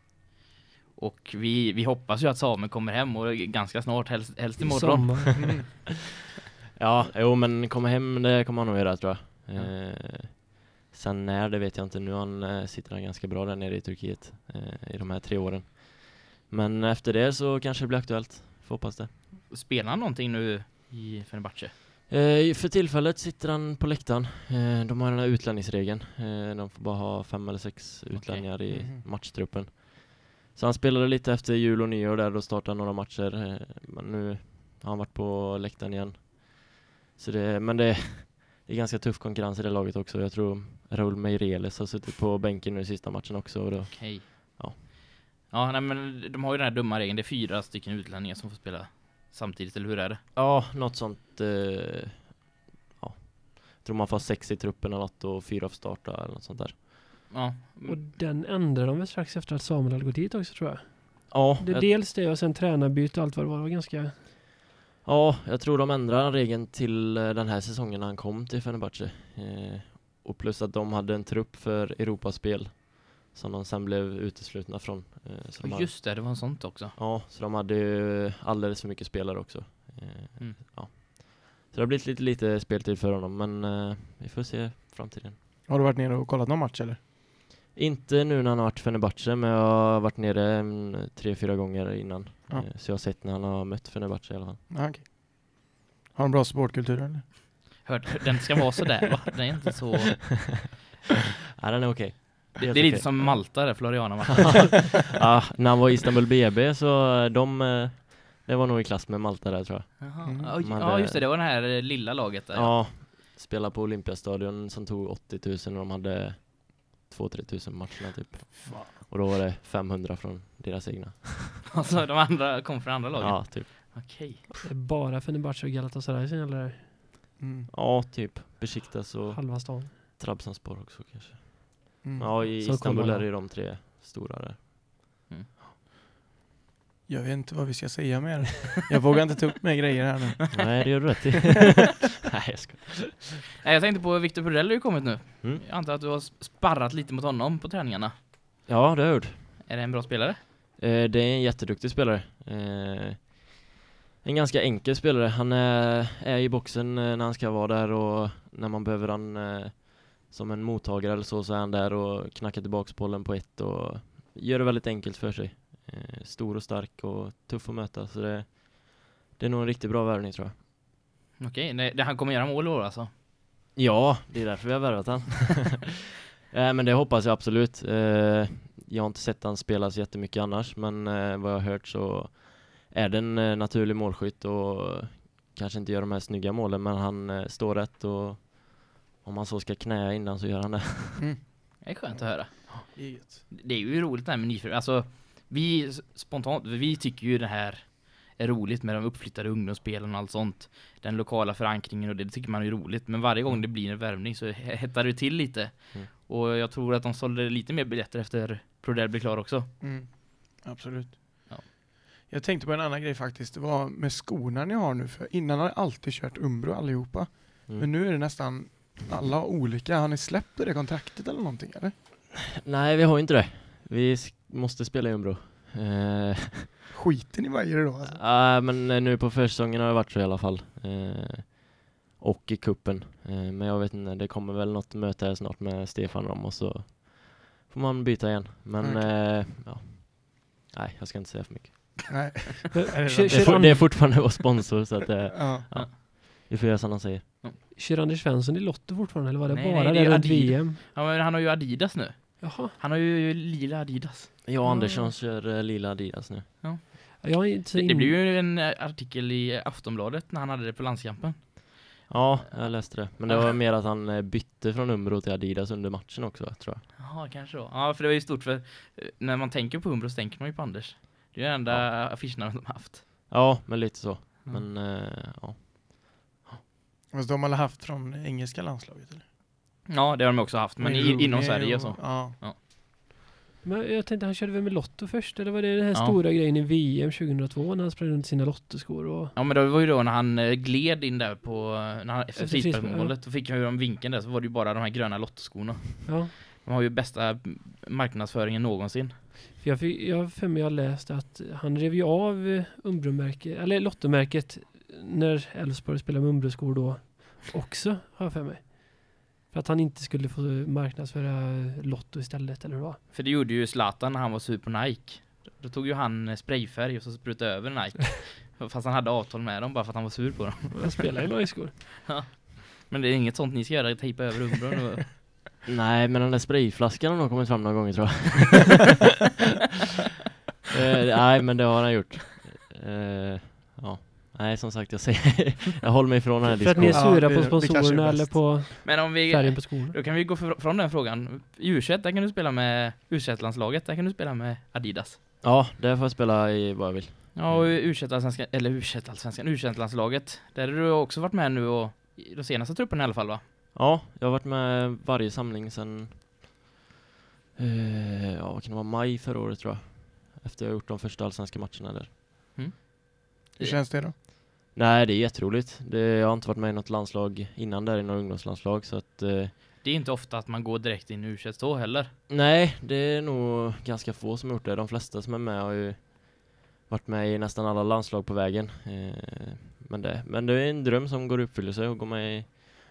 Speaker 3: Och vi, vi hoppas ju att Samuel kommer hem och ganska snart, helst, helst imorgon.
Speaker 4: Ja, jo men komma hem det kommer han nog göra tror jag. Eh, sen när, det vet jag inte. Nu han, eh, sitter han ganska bra där nere i Turkiet eh, i de här tre åren. Men efter det så kanske det blir aktuellt. Får hoppas det.
Speaker 3: Spelar han någonting nu i Fenerbahce?
Speaker 4: Eh, för tillfället sitter han på läktaren. Eh, de har den här utlänningsregeln. Eh, de får bara ha fem eller sex utlänningar i
Speaker 2: Mhm.
Speaker 4: matchtruppen. Så han spelade lite efter jul och nyår där och startade några matcher. Men nu har han varit på läktaren igen. Så det, men det, det är ganska tuff konkurrens i det laget också. Jag tror Raul Meireles har suttit på bänken nu i sista matchen också. Och då,
Speaker 3: Okej.
Speaker 4: Ja.
Speaker 3: Ja, nej men de har ju den här dumma regeln. Det är fyra stycken utlänningar som får spela samtidigt, eller hur är det?
Speaker 4: Ja, något sånt. Eh, ja. Jag tror man får sex i truppen eller något och fyra får starta eller något sånt där.
Speaker 3: Ja.
Speaker 1: Och den ändrade de väl strax efter att Samuel hade gått dit också tror jag.
Speaker 4: Ja,
Speaker 1: Det,
Speaker 4: jag,
Speaker 1: dels det och sen tränarbyte och allt vad det var. Det var ganska...
Speaker 4: ja, jag tror de ändrade regeln till eh, den här säsongen när han kom till Fenerbahce. Eh, och plus att de hade en trupp för Europaspel som de sen blev uteslutna från. Eh, så de
Speaker 3: just det, det var en sånt också.
Speaker 4: Ja, så de hade ju alldeles för mycket spelare också. Eh,
Speaker 3: Mm.
Speaker 4: ja. Så det har blivit lite, lite speltid för honom, men eh, vi får se framtiden.
Speaker 2: Har du varit nere och kollat någon match eller?
Speaker 4: Inte nu när han har varit Fenerbahce, men jag har varit nere tre, fyra gånger innan.
Speaker 2: Ja.
Speaker 4: Så jag har sett när han har mött Fenerbahce i alla fall.
Speaker 2: Ja, okej. Har de bra supportkultur eller?
Speaker 3: Hört, den ska vara sådär va? Den är inte så...
Speaker 4: Ja, den är okej.
Speaker 3: Det,
Speaker 4: helt
Speaker 3: det är lite som Malta där, Floriana
Speaker 4: ja, när han var i Istanbul BB så de, eh, det var nog i klass med Malta där tror jag.
Speaker 3: Jaha.
Speaker 2: Mm.
Speaker 3: Ja,
Speaker 4: hade-
Speaker 3: just det, det var det här eh, lilla laget där.
Speaker 4: Ja, spela på Olympiastadion som tog 80 000 och de hade 2-3 tusen matcherna typ.
Speaker 2: Fan.
Speaker 4: Och då var det 500 från deras egna.
Speaker 3: Alltså de andra kom från andra laget?
Speaker 4: Ja, typ.
Speaker 3: Okej.
Speaker 1: Det är bara Fenerbahce och Galatasaray som gäller där.
Speaker 2: Mm.
Speaker 4: Ja, typ. Besiktas och
Speaker 1: Halva stan.
Speaker 4: Trabzonspor också kanske.
Speaker 2: Mm.
Speaker 4: Ja, i
Speaker 1: Så
Speaker 4: Istanbul är det ju de tre stora där.
Speaker 2: Jag vet inte vad vi ska säga mer. Jag vågar inte ta upp mer grejer här nu.
Speaker 4: Nej, det gör du rätt i. Nej, jag ska.
Speaker 3: Nej, jag tänkte på Victor Prodell har ju kommit nu.
Speaker 4: Mm.
Speaker 3: Jag antar att du har sparrat lite mot honom på träningarna.
Speaker 4: Ja, det har jag gjort.
Speaker 3: Är det en bra spelare?
Speaker 4: Eh, det är en jätteduktig spelare. Eh, en ganska enkel spelare. Han är, är i boxen eh, när han ska vara där och när man behöver han eh, som en mottagare eller så, så är han där och knackar tillbaks bollen på ett och gör det väldigt enkelt för sig. Eh, stor och stark och tuff att möta, så det, det är nog en riktigt bra värvning tror jag.
Speaker 3: Okej, nej, det- han kommer göra mål år alltså?
Speaker 4: Ja, det är därför vi har värvat han. eh, men det hoppas jag absolut. Eh, jag har inte sett han spela så jättemycket annars, men eh, vad jag har hört så är det en eh, naturlig målskytt och kanske inte gör de här snygga målen, men han eh, står rätt och om han så ska knäa innan så gör han det.
Speaker 2: Mm.
Speaker 3: Det är skönt att höra. Det är ju roligt det här med nyförvärv. Alltså, vi spontant, vi tycker ju det här är roligt med de uppflyttade ungdomsspelen och allt sånt. Den lokala förankringen och det, det tycker man är roligt. Men varje gång det blir en värvning så he- hettar det till lite.
Speaker 4: Mm.
Speaker 3: Och jag tror att de sålde lite mer biljetter efter Prodell blev klar också.
Speaker 2: Mm. Absolut.
Speaker 3: Ja.
Speaker 2: Jag tänkte på en annan grej faktiskt. Det var med skorna ni har nu. För innan har jag alltid kört Umbro allihopa.
Speaker 4: Mm.
Speaker 2: Men nu är det nästan alla olika. Har ni släppt det kontraktet eller någonting eller?
Speaker 4: Nej, vi har ju inte det. Vi måste spela i Umbro. Eh,
Speaker 2: Skiter ni bara i det då? Alltså?
Speaker 4: Ja, men eh, nu på försäsongen har det varit så i alla fall. Eh, och i kuppen. Eh, men jag vet inte, det kommer väl något möte här snart med Stefan dem och så får man byta igen. Men
Speaker 2: Okej.
Speaker 4: eh, ja. Nej, jag ska inte säga för mycket.
Speaker 2: Nej. Det
Speaker 4: Det är, det är
Speaker 1: An-
Speaker 4: fortfarande vår sponsor så att eh,
Speaker 2: Ja.
Speaker 4: vi får göra som de säger.
Speaker 1: Kör Anders Svensson i Lotto fortfarande eller var det
Speaker 3: Nej,
Speaker 1: bara
Speaker 3: nej, det
Speaker 1: det runt
Speaker 3: Adidas.
Speaker 1: VM?
Speaker 3: Ja, men han har ju Adidas nu.
Speaker 1: Jaha.
Speaker 3: Han har ju lila Adidas.
Speaker 1: Ah.
Speaker 4: Andersson kör eh, lila Adidas nu.
Speaker 1: Jag är inte
Speaker 3: Det, det blev ju en eh, artikel i Aftonbladet när han hade det på landskampen.
Speaker 4: Ja, jag läste det. Men det var mer att han eh, bytte från Umbro till Adidas under matchen också tror jag.
Speaker 3: Jaha, kanske då. Ja, för det var ju stort för när man tänker på Umbro så tänker man ju på Anders. Det är ju den enda affischen de har haft.
Speaker 4: Ja, men lite så.
Speaker 3: Mm.
Speaker 4: Men ja.
Speaker 2: Fast de har haft från engelska landslaget eller?
Speaker 3: Ja, det har de också haft, men i, inom Sverige och så.
Speaker 2: Ja.
Speaker 1: Men jag tänkte han körde väl med Lotto först? Eller var det den här
Speaker 3: Ja.
Speaker 1: stora grejen i VM 2002 när han sprang runt sina Lottoskor och...
Speaker 3: Ja men det var ju då när han eh, gled in där på, när han, efter frisparksmålet, då fick han ju de vinkeln där, så var det ju bara de här gröna lottoskorna.
Speaker 1: Ja.
Speaker 3: De har ju bästa marknadsföringen någonsin.
Speaker 1: För jag, fick, jag för mig jag läst att han rev ju av eh, Umbro-märket, eller Lottomärket när Elfsborg spelade med Umbro-skor då också, har jag för mig. För att han inte skulle få marknadsföra Lotto istället, eller vad?
Speaker 3: För det gjorde ju Zlatan när han var sur på Nike. Då tog ju han eh, sprayfärg och så sprutade över Nike. Fast han hade avtal med dem bara för att han var sur på dem.
Speaker 1: Han spelar ju Nike-skor.
Speaker 3: Men det är inget sånt ni ska göra, tejpa över Umbro nu.
Speaker 4: Nej, men den där sprayflaskan har nog kommit fram några gånger tror jag. eh, nej, men det har han gjort. Eh, ja. Nej, som sagt, jag säger, jag håller mig ifrån den här
Speaker 1: För att ni är sura
Speaker 2: det-
Speaker 1: på
Speaker 2: det
Speaker 1: sponsorerna eller
Speaker 2: bäst.
Speaker 1: på
Speaker 3: Men om vi,
Speaker 1: färgen på skorna.
Speaker 3: då kan vi gå för, från den frågan. I U21, där kan du spela med U21-landslaget, där kan du spela med Adidas.
Speaker 4: Ja, där får jag spela i vad jag vill.
Speaker 3: Ja, och u allsvenskan eller u allsvenskan u landslaget Där har du också varit med nu och de senaste trupperna i alla fall va?
Speaker 4: Ja, jag har varit med varje samling sedan eh, ja, vad kan det vara, maj förra året tror jag. Efter jag gjort de första allsvenska matcherna där.
Speaker 2: Hur känns det då?
Speaker 4: Nej, det är jätteroligt. Det, jag har inte varit med i något landslag innan där, i något ungdomslandslag, så att eh,
Speaker 3: Det är inte ofta att man går direkt in i u så heller.
Speaker 4: Nej, det är nog ganska få som har gjort det. De flesta som är med har ju varit med i nästan alla landslag på vägen. Eh, men, det, men det är en dröm som går i uppfyllelse att gå med i,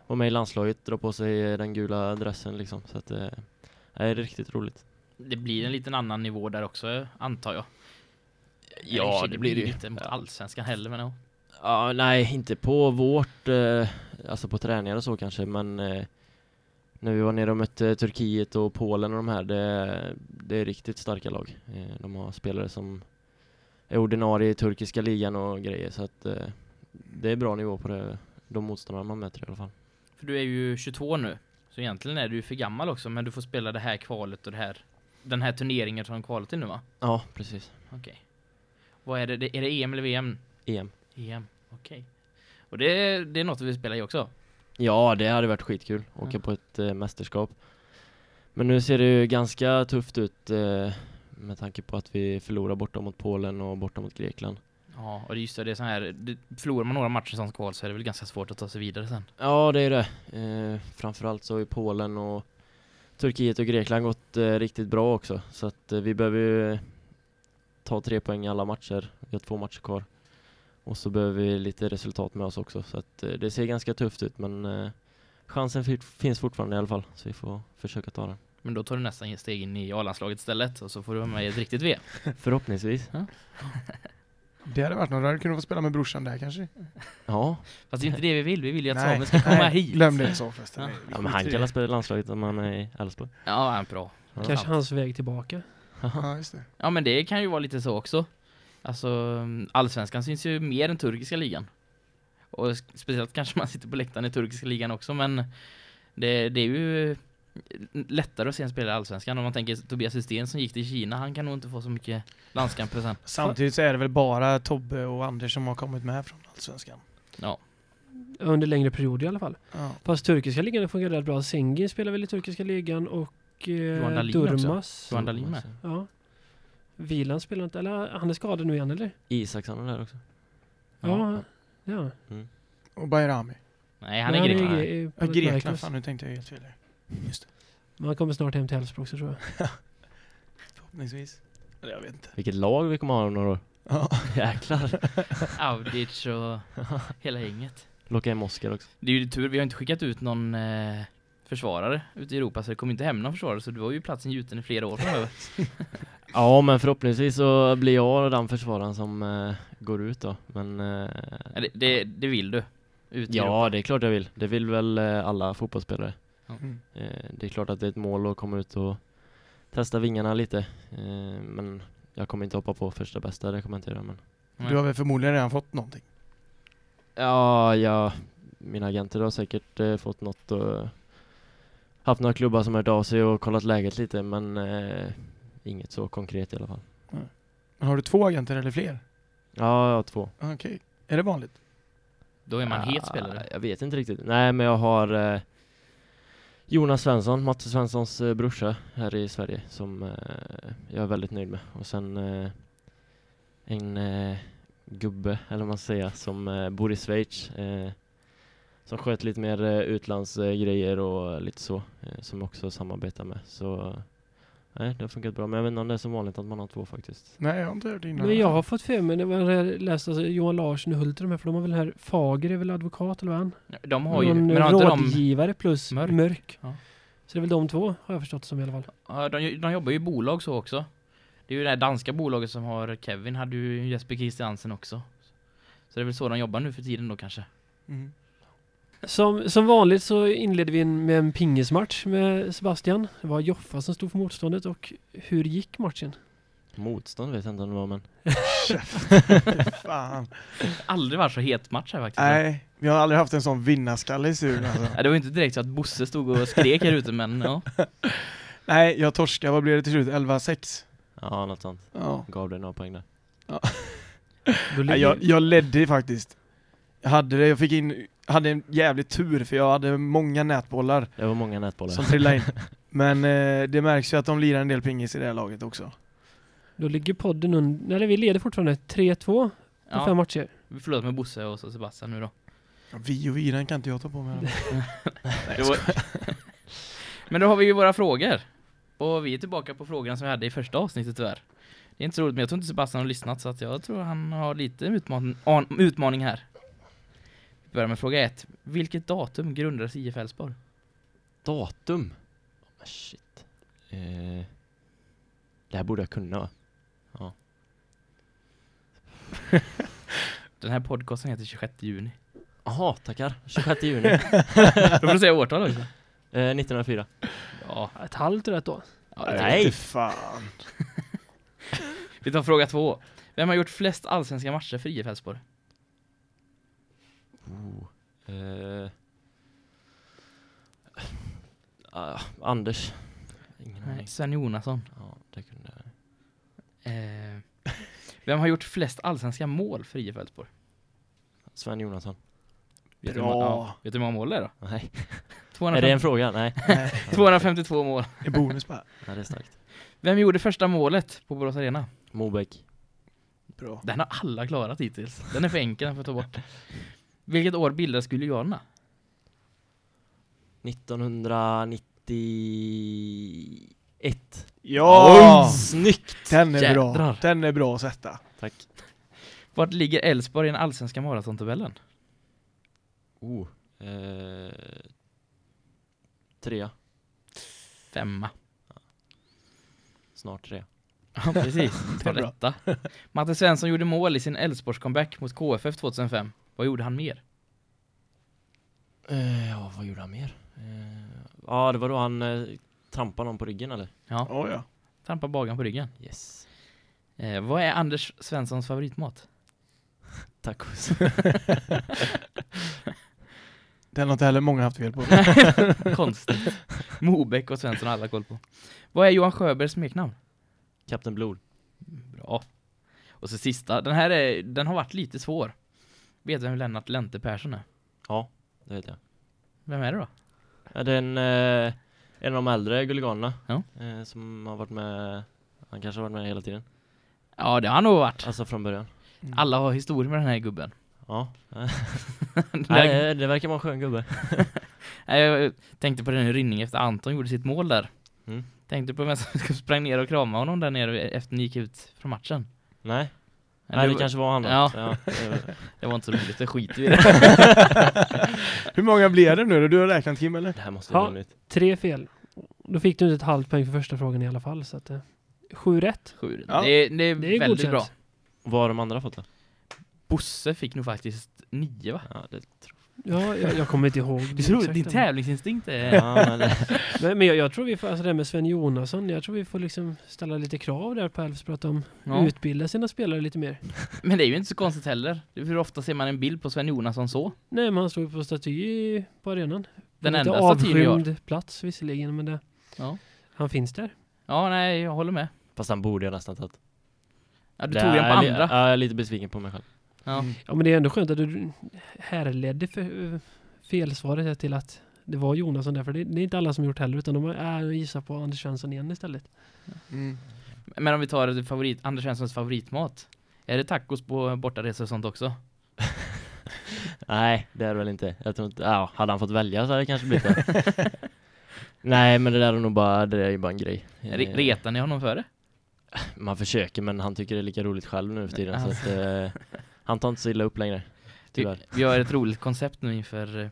Speaker 4: vara med i landslaget, dra på sig den gula dressen liksom. Så att eh, det är riktigt roligt.
Speaker 3: Det blir en liten annan nivå där också, antar jag.
Speaker 4: Ja,
Speaker 3: Eller,
Speaker 4: det blir det ju.
Speaker 3: inte mot allsvenskan heller, men ja.
Speaker 4: Ja, nej, inte på vårt, eh, alltså på träningar och så kanske, men eh, när vi var nere och mötte Turkiet och Polen och de här, det, det är riktigt starka lag. Eh, de har spelare som är ordinarie i turkiska ligan och grejer, så att eh, det är bra nivå på det, de motståndare man möter i alla fall.
Speaker 3: För du är ju 22 nu. Så egentligen är du för gammal också, men du får spela det här kvalet och det här den här turneringen som kvalet till nu va?
Speaker 4: Ja, precis.
Speaker 3: Okej. Vad är det? Är det EM eller VM?
Speaker 4: EM.
Speaker 3: EM, okej. Och det, det är något du vill spela i också?
Speaker 4: Ja, det hade varit skitkul. Åka
Speaker 3: Ja.
Speaker 4: på ett eh, mästerskap. Men nu ser det ju ganska tufft ut eh, med tanke på att vi förlorar borta mot Polen och borta mot Grekland.
Speaker 3: Ja, och just det, det är så här, det, förlorar man några matcher som kval så är det väl ganska svårt att ta sig vidare sen.
Speaker 4: Ja, det är det. Eh, framförallt så har ju Polen och Turkiet och Grekland gått eh, riktigt bra också. Så att eh, vi behöver ju ta tre poäng i alla matcher. Vi har två matcher kvar. Och så behöver vi lite resultat med oss också. Så att eh, det ser ganska tufft ut men eh, chansen fi- finns fortfarande i alla fall. Så vi får försöka ta den.
Speaker 3: Men då tar du nästan steg in i A-landslaget istället och så får du vara med i ett riktigt VM.
Speaker 4: Förhoppningsvis.
Speaker 2: Det hade varit något, du hade kunnat få spela med brorsan där kanske?
Speaker 4: Ja,
Speaker 3: Fast det är inte det vi vill, vi vill ju att
Speaker 2: Nej,
Speaker 3: Samuel ska komma
Speaker 2: nej,
Speaker 3: hit.
Speaker 2: Glöm det så förresten.
Speaker 3: Ja.
Speaker 4: Men han kan spela i landslaget om han är i Elfsborg.
Speaker 3: Ja, han är bra.
Speaker 4: Ja.
Speaker 1: Kanske hans väg tillbaka.
Speaker 2: Ja, just det.
Speaker 3: Ja, men det kan ju vara lite så också. Alltså, allsvenskan syns ju mer än turkiska ligan. Och speciellt kanske man sitter på läktaren i turkiska ligan också, men det, det är ju lättare att se en spelare i allsvenskan. Om man tänker Tobias Hysén som gick till Kina, han kan nog inte få så mycket landskamper sen.
Speaker 2: Samtidigt så är det väl bara Tobbe och Anders som har kommit med från Allsvenskan.
Speaker 3: Ja,
Speaker 1: Under längre perioder i alla fall.
Speaker 2: Ja.
Speaker 1: Fast turkiska ligan fungerar rätt bra. Sengin spelar väl i turkiska ligan och
Speaker 3: Johan
Speaker 1: eh. Durmas.
Speaker 3: Johan Dahlin med.
Speaker 1: Ja. Wieland spelar inte, eller han är skadad nu igen eller?
Speaker 4: Isaksson är där också.
Speaker 1: Ja. Ja.
Speaker 2: Och Bayrami.
Speaker 3: Nej, han är
Speaker 1: Nej,
Speaker 3: grek.
Speaker 1: han i-
Speaker 2: Ja,
Speaker 1: på
Speaker 2: Grekland, fan nu tänkte jag helt fel. Just det.
Speaker 1: Men han kommer snart hem till Elfsborg också tror jag.
Speaker 2: Förhoppningsvis. Eller jag vet inte.
Speaker 4: Vilket lag vi kommer ha om några år.
Speaker 2: Ja.
Speaker 4: Jäklar.
Speaker 3: Audic och hela gänget.
Speaker 4: Locka hem Oskar också.
Speaker 3: Det är ju tur, vi har inte skickat ut någon eh, försvarare ute i Europa så det kommer inte hem någon försvarare så du har ju platsen gjuten i flera år framöver.
Speaker 4: Ja, men förhoppningsvis så blir jag den försvararen som eh, går ut då. Men eh,
Speaker 3: det, det, det vill du? Ut
Speaker 4: ja, det är klart jag vill. Det vill väl eh, alla fotbollsspelare.
Speaker 2: Mm.
Speaker 4: Eh, det är klart att det är ett mål att komma ut och testa vingarna lite. Eh, men jag kommer inte hoppa på första bästa, det kommer jag inte göra. Men...
Speaker 2: Du har väl förmodligen redan fått någonting?
Speaker 4: Ja, ja, mina agenter har säkert eh, fått något och haft några klubbar som hört av sig och kollat läget lite, men eh, inget så konkret i alla fall.
Speaker 2: Men har du två agenter eller fler?
Speaker 4: Ja, jag har två.
Speaker 2: Okej. Är det vanligt?
Speaker 3: Då är man het
Speaker 4: Ah,
Speaker 3: spelare.
Speaker 4: Jag vet inte riktigt. Nej, men jag har eh, Jonas Svensson, Matte Svenssons eh, brorsa här i Sverige som eh, jag är väldigt nöjd med. Och sen eh, en eh, gubbe, eller vad man ska säga, som eh, bor i Schweiz. Eh, som sköter lite mer eh, utlandsgrejer och lite så. Eh, som också samarbetar med. Så eh, nej, det har funkat bra. Men jag vet inte om det är som vanligt att man har två faktiskt.
Speaker 2: Nej, jag har inte hört det innan.
Speaker 1: Men jag har fått för mig, när jag läst alltså, Johan Larsson och Hult och de här, för de har väl här, Fager är väl advokat eller vad han?
Speaker 3: De har ju,
Speaker 1: Någon
Speaker 3: men har inte de,
Speaker 1: rådgivare plus
Speaker 3: Mörk?
Speaker 1: mörk.
Speaker 3: Ja.
Speaker 1: Så det är väl de två, har jag förstått det som i alla fall.
Speaker 3: ja, de, de jobbar ju i bolag så också. Det är ju det här danska bolaget som har Kevin, hade ju Jesper Christiansen också. Så det är väl så de jobbar nu för tiden då kanske.
Speaker 2: Mm.
Speaker 1: Som, som vanligt så inledde vi en- med en pingismatch med Sebastian. Det var Joffa som stod för motståndet och hur gick matchen?
Speaker 4: Motstånd vet jag inte om det var, men
Speaker 2: Fan.
Speaker 3: Aldrig varit så het match här faktiskt.
Speaker 2: Nej, vi har aldrig haft en sån vinnarskalle i studion alltså.
Speaker 3: Ja, det var inte direkt så att Bosse stod och skrek här ute men ja.
Speaker 2: Nej, jag torskade. Vad blev det till slut? 11-6?
Speaker 4: Ja, något sånt.
Speaker 2: Ja.
Speaker 4: Gav dig några poäng där.
Speaker 1: Då
Speaker 2: Nej, jag, jag ledde faktiskt. Jag hade det, jag fick in, hade en jävligt tur för jag hade många nätbollar
Speaker 4: Det var många nätbollar.
Speaker 2: som trillade in. Men eh, det märks ju att de lirar en del pingis i det här laget också.
Speaker 1: då ligger podden under, eller vi leder fortfarande 3-2 på fem
Speaker 3: Ja,
Speaker 1: matcher.
Speaker 3: vi förlåt med Bosse och så Sebastian nu då.
Speaker 2: Ja, Vi och vi, den kan inte jag ta på mig. Nej,
Speaker 3: var- Men då har vi ju våra frågor. Och vi är tillbaka på frågorna som vi hade i första avsnittet tyvärr. Det är inte så roligt, men jag tror inte Sebastian har lyssnat så att jag tror han har lite utman an- utmaning här. Vi börjar med fråga ett. Vilket datum grundades IF Elfsborg?
Speaker 4: Datum? Oh, shit. Eh, det här borde jag kunna va?
Speaker 3: Den här podcasten heter 26 juni.
Speaker 4: Jaha, tackar. 26 juni.
Speaker 3: Då får du säga årtal också.
Speaker 4: Eh, 1904.
Speaker 3: Ja,
Speaker 1: Ett halvt rätt då.
Speaker 3: ja det
Speaker 4: Nej.
Speaker 2: Fan.
Speaker 3: Vi tar fråga två. Vem har gjort flest allsvenska matcher för IF Elfsborg?
Speaker 4: Eh, ah, Anders. Ingen
Speaker 3: Nej. Sven Jonasson.
Speaker 4: Ja, det kunde jag.
Speaker 3: Eh, vem har gjort flest allsvenska mål för IF Elfsborg?
Speaker 4: Sven Jonasson.
Speaker 3: Vet du
Speaker 2: Bra.
Speaker 3: många- ja, vet du hur många mål det är då?
Speaker 4: Nej.
Speaker 3: 250,
Speaker 4: Är det en fråga? Nej.
Speaker 2: Nej,
Speaker 3: 252 mål.
Speaker 2: det är bonus bara.
Speaker 4: Nej, det är starkt.
Speaker 3: Vem gjorde första målet på Borås Arena?
Speaker 4: Mobeck.
Speaker 2: Bra.
Speaker 3: Den har alla klarat hittills. Den är för enkel, får ta bort. Vilket år bildades Guliganerna?
Speaker 4: 1991.
Speaker 2: Ja!
Speaker 4: Snyggt!
Speaker 2: Den är bra.
Speaker 3: Jädrar.
Speaker 2: Den är bra att sätta.
Speaker 4: Tack.
Speaker 3: Vart ligger Elfsborg i den allsvenska maratontabellen?
Speaker 4: Oh. Eh, trea.
Speaker 3: Femma.
Speaker 4: Snart trea.
Speaker 3: Ja, precis.
Speaker 2: Det är bra.
Speaker 3: detta. Matte Svensson gjorde mål i sin Elfsborgs comeback mot KFF 2005. Vad gjorde han mer?
Speaker 4: Eh, ja, vad gjorde han mer? Eh, ja, det var då han eh, trampade någon på ryggen eller?
Speaker 3: Ja,
Speaker 2: Oh, ja.
Speaker 3: trampa bagan på ryggen.
Speaker 4: Yes.
Speaker 3: Eh, vad är Anders Svenssons favoritmat?
Speaker 4: Tacos.
Speaker 2: Den har inte heller många haft fel på.
Speaker 3: Konstigt. Mobeck och Svensson har alla koll på. Vad är Johan Sjöbergs smeknamn?
Speaker 4: Kapten Blod.
Speaker 3: Bra. Och så sista, den här är, den har varit lite svår. Vet du vem Lennart Lente Persson är?
Speaker 4: Ja, det vet jag.
Speaker 3: Vem är det då?
Speaker 4: Ja, det är en, eh, en av de äldre Guliganerna.
Speaker 3: Ja.
Speaker 4: Eh, som har varit med, han kanske har varit med hela tiden.
Speaker 3: Ja, det har han nog varit.
Speaker 4: Alltså från början.
Speaker 3: Alla har historier med den här gubben.
Speaker 4: Ja. Nej, eh, det verkar vara en skön gubbe.
Speaker 3: Jag tänkte på den Rynning efter Anton gjorde sitt mål där.
Speaker 4: Mm.
Speaker 3: Tänkte på vem som sprang ner och kramade honom där nere efter ni gick ut från matchen.
Speaker 4: Nej, Nej det
Speaker 3: var-
Speaker 4: kanske var han då.
Speaker 3: Ja.
Speaker 4: ja det,
Speaker 3: Det var inte så roligt, det skiter vi i det.
Speaker 2: Hur många blev det nu då? Du har räknat Kim eller?
Speaker 4: det här måste
Speaker 1: Ja.
Speaker 4: vara nytt.
Speaker 1: Tre fel. Då fick du inte ett halvt poäng för första frågan i alla fall. Så att, eh, sju rätt.
Speaker 3: Sju.
Speaker 2: Ja.
Speaker 3: Det, det
Speaker 1: Det är
Speaker 3: väldigt
Speaker 1: godkänt.
Speaker 3: bra.
Speaker 4: Vad har de andra fått då?
Speaker 3: Bosse fick nog faktiskt nio va?
Speaker 4: Ja, det tror
Speaker 1: Ja, jag, jag kommer inte ihåg.
Speaker 3: Du tror
Speaker 1: exakt,
Speaker 3: din
Speaker 1: men-
Speaker 3: tävlingsinstinkt är...
Speaker 4: Ja, men det,
Speaker 1: Men, men jag, jag tror vi får, alltså det här med Sven Jonasson, jag tror vi får liksom ställa lite krav där på Elfsborg att de
Speaker 3: Ja.
Speaker 1: utbildar sina spelare lite mer.
Speaker 3: Men det är ju inte så konstigt heller. Hur ofta ser man en bild på Sven Jonasson så?
Speaker 1: Nej, men han står ju på staty i- på arenan.
Speaker 3: Den
Speaker 1: Lite
Speaker 3: enda statyn vi har.
Speaker 1: avskymd plats visserligen, men det,
Speaker 3: Ja.
Speaker 1: han finns där.
Speaker 3: Ja, nej, jag håller med.
Speaker 4: fast han borde jag nästan tagit.
Speaker 3: Ja, du
Speaker 4: Det
Speaker 3: tog den på
Speaker 4: är li-
Speaker 3: andra.
Speaker 4: Ja, jag är lite besviken på mig själv.
Speaker 3: Ja.
Speaker 2: Mm.
Speaker 1: Ja, men det är ändå skönt att du härledde för, felsvaret till att det var Jonasson där, för det, det är inte alla som gjort heller, utan de har äh, gissar på Anders Svensson igen istället.
Speaker 2: Mm.
Speaker 3: Men om vi tar favorit, Anders Svenssons favoritmat. Är det tacos på bortaresor och sånt också?
Speaker 4: Nej, det är det väl inte. Jag tror inte, ja, hade han fått välja så hade det kanske blivit det. Nej, men det där är nog bara, det är ju bara en grej.
Speaker 3: Re- Retar ni honom för det?
Speaker 4: Man försöker, men han tycker det är lika roligt själv nu för tiden. Så att, eh, han tar inte så illa upp längre. Tyvärr.
Speaker 3: Vi, vi har ett roligt koncept nu inför eh,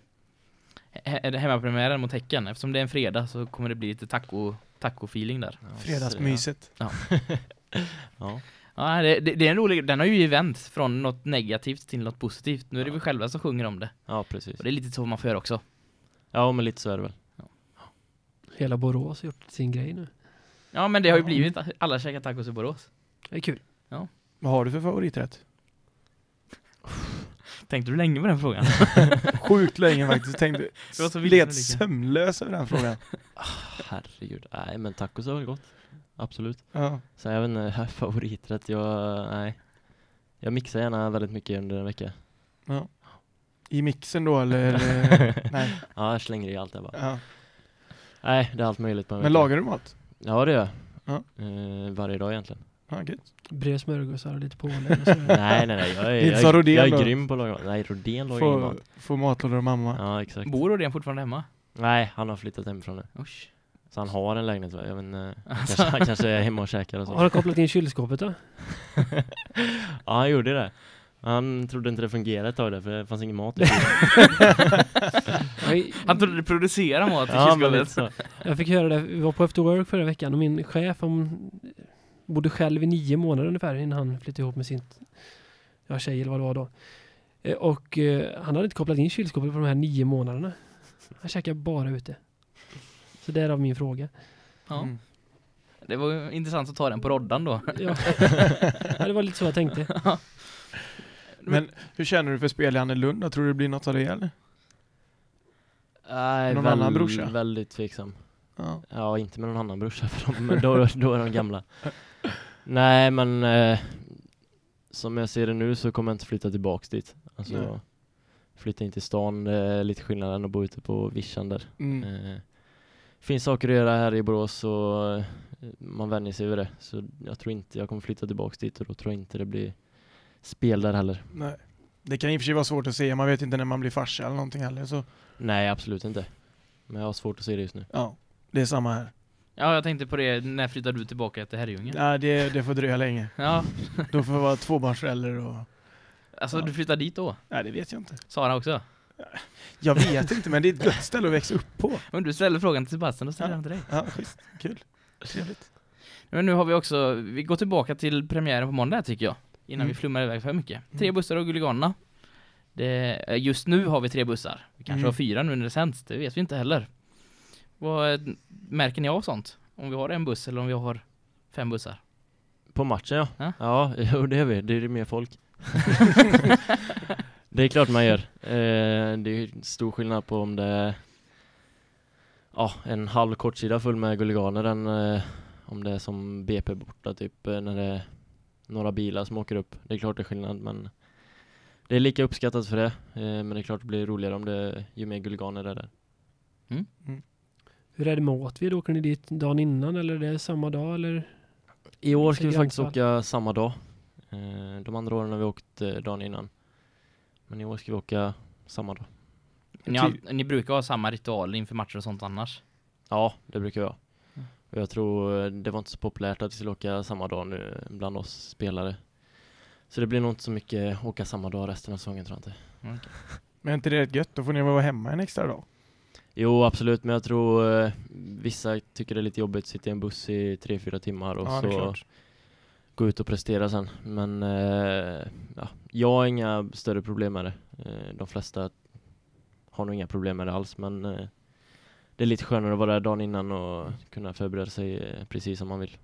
Speaker 3: he- hemmapremiären mot Häcken. Eftersom det är en fredag så kommer det bli lite taco, taco-feeling där.
Speaker 4: Ja,
Speaker 2: Fredagsmyset.
Speaker 4: så- Ja.
Speaker 3: Ja, det, det, är en rolig, den har ju vänt från något negativt till något positivt. Nu är det vi själva som sjunger om det.
Speaker 4: ja, precis.
Speaker 3: Och det är lite så man får göra också.
Speaker 4: Ja, men lite så är det väl.
Speaker 1: Hela Borås har gjort sin grej nu.
Speaker 3: Ja, men det har ju
Speaker 2: Ja.
Speaker 3: blivit alla käkar tacos i Borås.
Speaker 1: Det är kul.
Speaker 2: Vad har du för favoriträtt?
Speaker 3: Tänkte du länge på den frågan?
Speaker 2: Sjukt länge faktiskt. Tänkte,
Speaker 3: Det var så olika.
Speaker 2: sömnlös över den frågan.
Speaker 4: Herregud. Nej, men tacos är väl gott. absolut.
Speaker 2: Ja.
Speaker 4: Så jag vet inte, favoriträtt, jag, nej. Jag mixar gärna väldigt mycket under en vecka.
Speaker 2: ja. I mixen då eller? Nej.
Speaker 4: Ja, jag slänger i allt jag bara.
Speaker 2: Ja.
Speaker 4: Nej, det är allt möjligt på en
Speaker 2: Men
Speaker 4: vecka.
Speaker 2: lagar du mat?
Speaker 4: Ja, det gör jag.
Speaker 2: Ja.
Speaker 4: Eh, varje dag egentligen.
Speaker 2: Ja, gud.
Speaker 1: Bred smörgåsar och lite pålägg och
Speaker 4: nej, nej, nej. Jag är,
Speaker 2: Inte
Speaker 4: jag,
Speaker 2: som
Speaker 4: är,
Speaker 2: Rodén
Speaker 4: jag är grym på att laga mat. Nej, Rodén lagar ingen
Speaker 2: Få,
Speaker 4: mat.
Speaker 2: få matlådor av mamma.
Speaker 4: Ja, exakt.
Speaker 3: Bor Rodén fortfarande hemma?
Speaker 4: Nej, han har flyttat hemifrån nu.
Speaker 3: Usch.
Speaker 4: Så han har en lägenhet, va? jag. Han
Speaker 3: Alltså.
Speaker 4: kanske, han kanske är hemma och käkar och så.
Speaker 1: Har du kopplat in kylskåpet då?
Speaker 4: ja, han gjorde det. Han trodde inte det fungerade ett tag där, för det fanns ingen mat i
Speaker 1: Jag,
Speaker 3: Han trodde du producerade mat i
Speaker 4: Ja, men lite
Speaker 3: kylskåpet.
Speaker 4: så.
Speaker 1: jag fick höra det, vi var på After Work förra veckan och min chef han bodde själv i nio månader ungefär innan han flyttade ihop med sin ja, tjej eller vad det var då. Eh, Och eh, han hade inte kopplat in kylskåpet på de här nio månaderna. Han käkade bara ute. Så därav min fråga.
Speaker 3: Ja.
Speaker 2: Mm.
Speaker 3: Det var ju intressant att ta den på roddan då.
Speaker 1: Ja. ja, det var lite så jag tänkte.
Speaker 2: Men hur känner du för spel i Annelund då? Tror du det blir något av det eller?
Speaker 4: Nej,
Speaker 2: Någon
Speaker 4: väl,
Speaker 2: annan brorsa?
Speaker 4: väldigt tveksam.
Speaker 2: Ja.
Speaker 4: Ja, inte med någon annan brorsa för de, då, då är de gamla. Nej, men eh, som jag ser det nu så kommer jag inte flytta tillbaks dit. Alltså,
Speaker 2: Nej.
Speaker 4: flytta in till stan, det är lite skillnad än att bo ute på vischan där.
Speaker 2: Mm.
Speaker 4: Eh, finns saker att göra här i Borås och eh, man vänjer sig vid det. Så jag tror inte jag kommer flytta tillbaks dit och då tror jag inte det blir spel där heller.
Speaker 2: Nej. Det kan i och för sig vara svårt att se, man vet inte när man blir farsa eller någonting heller så
Speaker 4: Nej, absolut inte. Men jag har svårt att se det just nu.
Speaker 2: ja, det är samma här.
Speaker 3: Ja, jag tänkte på det, när flyttar du tillbaka till Herrljunga?
Speaker 2: Nej, det, det får dröja länge.
Speaker 3: Ja,
Speaker 2: Då får jag vara tvåbarnsförälder och...
Speaker 3: alltså
Speaker 2: Ja.
Speaker 3: du flyttar dit då?
Speaker 2: Nej, det vet jag inte.
Speaker 3: Sara också?
Speaker 2: Jag vet inte, men det är ett gött ställe att växa upp på.
Speaker 3: Men du ställer frågan till Sebastian, då ställer
Speaker 2: Ja.
Speaker 3: den till dig.
Speaker 2: Ja, schysst. Kul. Trevligt.
Speaker 3: Men nu har vi också, vi går tillbaka till premiären på måndag tycker jag. Innan
Speaker 2: Mm.
Speaker 3: vi flummar iväg för mycket. Tre
Speaker 2: Mm.
Speaker 3: bussar och Guliganerna. Det, eh, just nu har vi tre bussar. Vi kanske
Speaker 2: Mm.
Speaker 3: har fyra nu när det sänds, det vet vi inte heller. Vad märker ni av sånt? Om vi har en buss eller om vi har fem bussar?
Speaker 4: På matchen ja.
Speaker 3: Ja.
Speaker 4: Ja, jo, det gör vi. Det är mer folk. det är klart man gör. Eh, det är stor skillnad på om det är ja, en halv kortsida full med guliganer än eh, om det är som BP borta typ eh, när det är några bilar som åker upp. Det är klart det är skillnad men det är lika uppskattat för det. Eh, men det är klart det blir roligare om det är ju mer guliganer det är där.
Speaker 1: Hur är det med Åtvid? Åker ni dit dagen innan eller är det samma dag eller?
Speaker 4: I år ska vi faktiskt åka samma dag. Eh, de andra åren har vi åkt eh, dagen innan. Men i år ska vi åka samma dag.
Speaker 3: Ni, har, ni brukar ha samma ritual inför matcher och sånt annars?
Speaker 4: Ja, det brukar jag.
Speaker 3: Mm.
Speaker 4: Och jag tror eh, det var inte så populärt att vi skulle åka samma dag nu bland oss spelare. Så det blir nog inte så mycket åka samma dag resten av säsongen tror jag inte.
Speaker 2: Men är inte det rätt gött? Då får ni vara hemma en extra dag.
Speaker 4: Jo, absolut, men jag tror eh, vissa tycker det är lite jobbigt att sitta i en buss i tre fyra timmar och
Speaker 2: Ja,
Speaker 4: så gå ut och prestera sen. Men eh, ja, jag har inga större problem med det. Eh, de flesta har nog inga problem med det alls, men eh, det är lite skönare att vara där dagen innan och kunna förbereda sig eh, precis som man vill.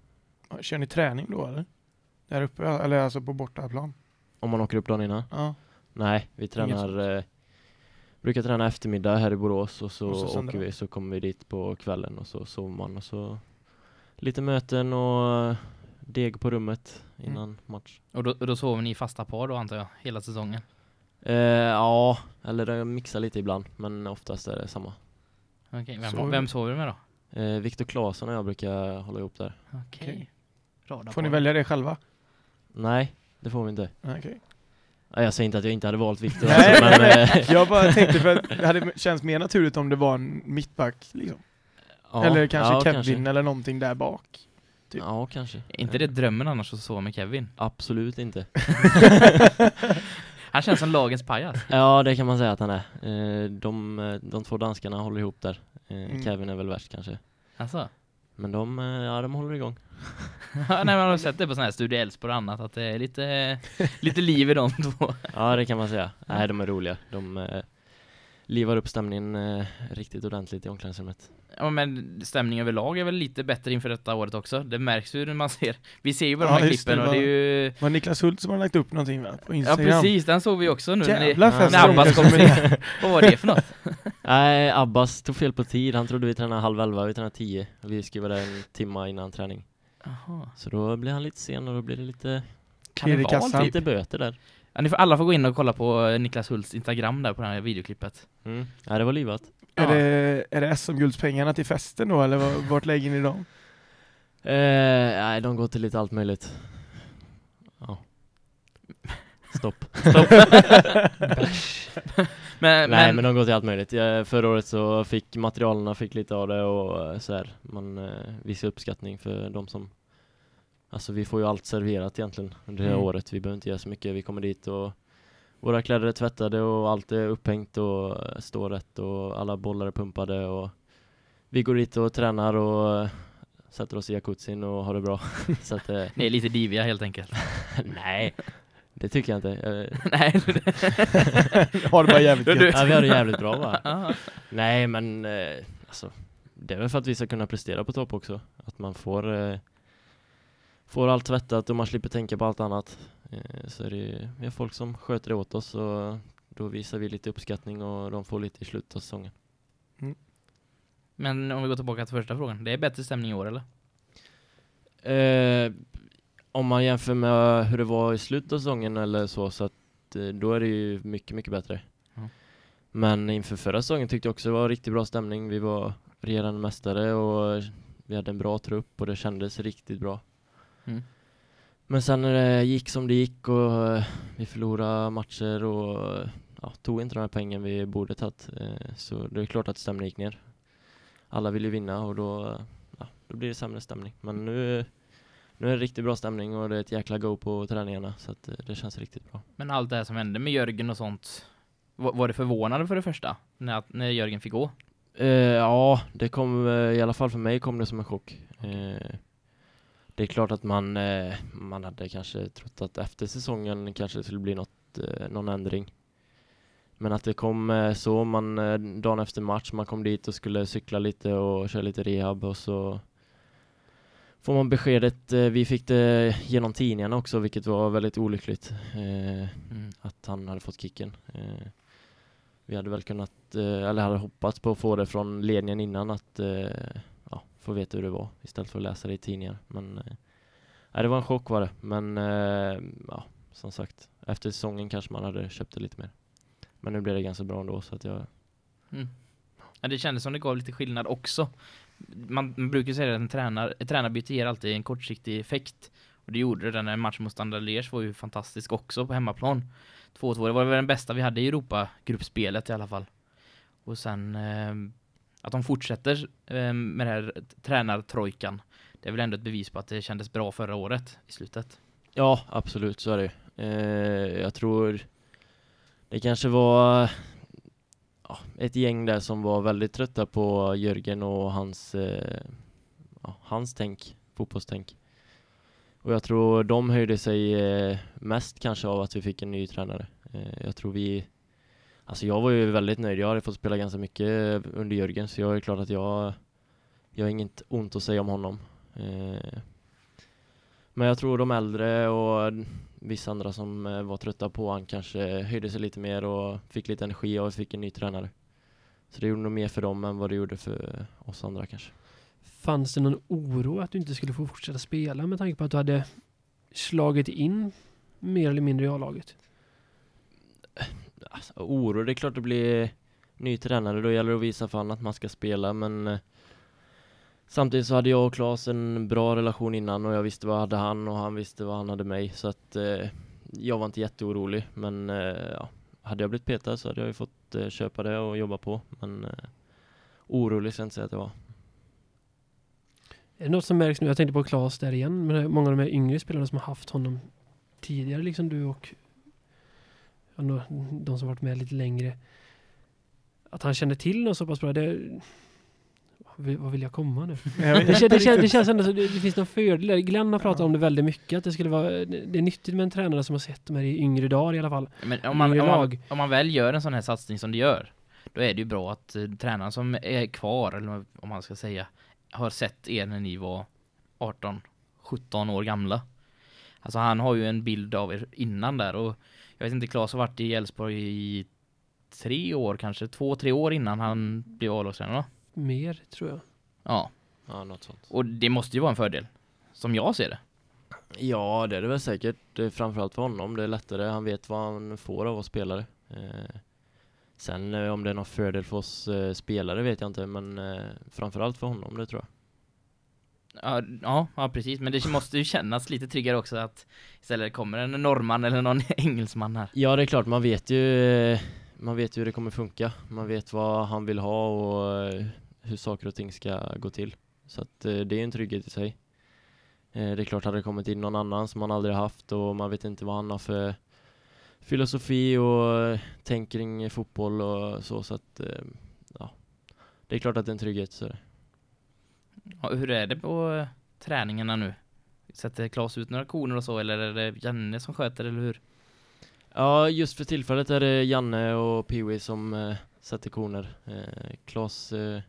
Speaker 2: Kör ni träning då eller? Där uppe, eller alltså på bortaplan?
Speaker 4: Om man åker upp dagen innan?
Speaker 2: Ja.
Speaker 4: Nej, vi tränar Brukar träna eftermiddag här i Borås och så,
Speaker 2: Och så söndag.
Speaker 4: åker vi så kommer vi dit på kvällen och så sover man och så lite möten och deg på rummet
Speaker 2: Mm.
Speaker 4: innan match.
Speaker 3: Och då, då sover ni i fasta par då antar jag, hela säsongen?
Speaker 4: Eh, ja, eller jag mixar lite ibland men oftast är det samma.
Speaker 3: Okej, vem,
Speaker 2: Sover-
Speaker 3: vem sover du med då?
Speaker 4: Eh, Viktor Claesson och jag brukar hålla ihop där.
Speaker 3: Okej. Radarpar.
Speaker 2: Får ni välja det själva?
Speaker 4: Nej, det får vi inte.
Speaker 2: Okej.
Speaker 4: Nej, Jag säger inte att jag inte hade valt Viktor alltså, men eh,
Speaker 2: Jag bara tänkte för att det hade känts mer naturligt om det var en mittback liksom.
Speaker 4: ja,
Speaker 2: eller kanske
Speaker 4: ja,
Speaker 2: Kevin
Speaker 4: Kanske.
Speaker 2: eller någonting där bak. typ.
Speaker 4: Ja, kanske.
Speaker 3: Är inte det drömmen annars att sova med Kevin?
Speaker 4: Absolut inte.
Speaker 3: Han känns som lagens pajas.
Speaker 4: Ja, det kan man säga att han är. Eh, de, eh, de två danskarna håller ihop där.
Speaker 2: Mm.
Speaker 4: Kevin är väl värst kanske.
Speaker 3: Alltså.
Speaker 4: Men de, eh, ja, de håller igång.
Speaker 3: Ja, nej, man har sett det på sån här Studio Älvsborg och annat, att det är lite, lite liv i de två.
Speaker 4: Ja, det kan man säga. Nej, de är roliga. De eh, livar upp stämningen eh, riktigt ordentligt i omklädningsrummet.
Speaker 3: Ja, men stämningen överlag är väl lite bättre inför detta året också. Det märks ju när man ser. Vi ser ju på de
Speaker 2: Ja,
Speaker 3: här
Speaker 2: just
Speaker 3: klippen
Speaker 2: det,
Speaker 3: och det är ju...
Speaker 2: Var Niklas Hult som har lagt upp någonting va? På
Speaker 3: Ja,
Speaker 2: Instagram?
Speaker 3: precis. Den såg vi också nu när, ni,
Speaker 2: Jävla
Speaker 3: när Abbas kom in. Vad var det för något?
Speaker 4: Nej, Abbas tog fel på tid. Han trodde vi tränade halv elva, vi tränade tio. Vi skulle vara där en timma innan träning.
Speaker 3: Jaha.
Speaker 4: Så då blir han lite sen och då blir det lite,
Speaker 3: Kan det vara typ?
Speaker 4: lite böter där.
Speaker 3: Ja, ni får alla får gå in och kolla på eh, Niklas Hults Instagram där på det här videoklippet.
Speaker 4: Mm. Ja, det var livat.
Speaker 3: Ja.
Speaker 2: Är det, är det SM-guldspengarna till festen då eller vart lägger ni dem?
Speaker 4: Eh, nej, de går till lite allt möjligt. Ja. Stopp.
Speaker 3: Men,
Speaker 4: Nej
Speaker 3: men,
Speaker 4: men de går till allt möjligt. Jag, förra året så fick materialerna fick lite av det och eh, så här. Man eh, visar uppskattning för de som Alltså vi får ju allt serverat egentligen under det här
Speaker 2: Mm.
Speaker 4: året. Vi behöver inte göra så mycket. Vi kommer dit och våra kläder är tvättade och allt är upphängt och eh, står rätt och alla bollar är pumpade och vi går dit och tränar och eh, sätter oss i jacuzzin och har det bra. så att eh,
Speaker 3: ni är lite diviga helt enkelt.
Speaker 4: nej, det tycker jag inte.
Speaker 3: Nej.
Speaker 2: Har det bara jävligt gött.
Speaker 4: ja, vi har det jävligt bra va? Nej men eh, alltså, det är väl för att vi ska kunna prestera på topp också. Att man får eh, Får allt tvättat och man slipper tänka på allt annat. Eh, så är det vi har folk som sköter det åt oss och då visar vi lite uppskattning och de får lite i slutet av säsongen.
Speaker 3: Men om vi går tillbaka till första frågan. Det är bättre stämning i år eller?
Speaker 4: Eh, om man jämför med hur det var i slutet av säsongen eller så, så att eh, då är det ju mycket, mycket bättre.
Speaker 3: Ja.
Speaker 4: Men inför förra säsongen tyckte jag också det var riktigt bra stämning. Vi var regerande mästare och vi hade en bra trupp och det kändes riktigt bra.
Speaker 3: Mm.
Speaker 4: Men sen när det gick som det gick och eh, vi förlorade matcher och ja, tog inte de här pengarna vi borde tagit eh, så det är klart att stämningen gick ner. Alla ville vinna och då, ja, då blir det sämre stämning. Men nu, nu är det riktigt bra stämning och det är ett jäkla go på träningarna så att eh, det känns riktigt bra.
Speaker 3: Men allt det här som hände med Jörgen och sånt. Var, var det förvånande för det första? När, när Jörgen fick gå?
Speaker 4: Eh, ja, det kom i alla fall för mig kom det som en chock. Eh, det är klart att man, eh, man hade kanske trott att efter säsongen kanske det skulle bli något, eh, någon ändring. Men att det kom eh, så, man dagen efter match, man kom dit och skulle cykla lite och köra lite rehab och så får man beskedet, vi fick det genom tidningarna också vilket var väldigt olyckligt.
Speaker 3: Mm.
Speaker 4: att han hade fått kicken. Vi hade väl kunnat, eller hade hoppats på att få det från ledningen innan att få veta hur det var istället för att läsa det i tidningar. Men eh, det var en chock var det. Men eh, ja, som sagt, efter säsongen kanske man hade köpt det lite mer. Men nu blev det ganska bra ändå så att jag
Speaker 3: Mm. Ja, det kändes som det gav lite skillnad också. Man, man brukar säga att en tränar, ett tränarbyte ger alltid en kortsiktig effekt. Och det gjorde det. Den här matchen mot Standard Liège var ju fantastisk också på hemmaplan. 2-2, det var väl den bästa vi hade i Europa-gruppspelet i alla fall. Och sen eh, att de fortsätter eh, med den här tränartrojkan. Det är väl ändå ett bevis på att det kändes bra förra året i slutet.
Speaker 4: Ja, absolut så är det ju. eh, Jag tror det kanske var ja, ett gäng där som var väldigt trötta på Jörgen och hans, eh, ja, hans tänk, fotbollstänk. Och jag tror de höjde sig eh, mest kanske av att vi fick en ny tränare. Eh, jag tror vi Alltså jag var ju väldigt nöjd. Jag hade fått spela ganska mycket under Jörgen så jag är klart att jag Jag har inget ont att säga om honom. Eh, men jag tror de äldre och vissa andra som eh, var trötta på han kanske höjde sig lite mer och fick lite energi och fick en ny tränare. Så det gjorde nog mer för dem än vad det gjorde för oss andra kanske.
Speaker 1: Fanns det någon oro att du inte skulle få fortsätta spela med tanke på att du hade slagit in mer eller mindre i A-laget?
Speaker 4: Alltså, oro, det är klart det blir ny tränare, då gäller det att visa för att man ska spela men eh, Samtidigt så hade jag och Claes en bra relation innan och jag visste vad jag hade han och han visste vad han hade mig så att eh, jag var inte jätteorolig men eh, ja, hade jag blivit petad så hade jag ju fått eh, köpa det och jobba på men eh, orolig ska jag inte säga att jag var.
Speaker 1: Är det något som märks nu? Jag tänkte på Claes där igen, men många av de här yngre spelarna som har haft honom tidigare, liksom du och de som varit med lite längre. Att han känner till något så pass bra, det... Vad vill- jag komma nu?
Speaker 2: Jag
Speaker 1: Det, kän, det, kän, det känns ändå som det, det finns någon fördel. Glenn har pratat
Speaker 2: Ja.
Speaker 1: om det väldigt mycket, att det skulle vara, det är nyttigt med en tränare som har sett de här i yngre dagar i alla fall.
Speaker 3: Men om man, om, man, om man väl gör en sån här satsning som det gör, då är det ju bra att eh, tränaren som är kvar, eller om man ska säga, har sett er när ni var 18, 17 år gamla. Alltså han har ju en bild av er innan där och jag vet inte, Claes har varit i Elfsborg i tre år kanske, två, tre år innan han blev A-lagstränare?
Speaker 1: Mer, tror jag.
Speaker 3: Ja,
Speaker 4: Ja, något sånt.
Speaker 3: och det måste ju vara en fördel. som jag ser det.
Speaker 4: Ja, det är det väl säkert. Framförallt för honom. Det är lättare. Han vet vad han får av oss spelare. Eh, sen eh, om det är någon fördel för oss eh, spelare vet jag inte, men eh, framförallt för honom, det tror jag.
Speaker 3: Ja, ja, ja, precis. Men det måste ju kännas lite tryggare också att istället kommer en norrman eller någon engelsman här.
Speaker 4: Ja, det är klart, man vet ju man vet ju hur det kommer funka. Man vet vad han vill ha och eh, hur saker och ting ska gå till. Så att eh, det är en trygghet i sig. Eh, det är klart, hade det kommit in någon annan som man aldrig haft och man vet inte vad han har för filosofi och tänk kring fotboll och så, så att ja, det är klart att det är en trygghet. Så. det.
Speaker 3: Ja, hur är det på eh, träningarna nu? Sätter Claes ut några koner och så eller är det Janne som sköter eller hur?
Speaker 4: Ja, just för tillfället är det Janne och Peewee som eh, sätter koner. Eh, Klas eh,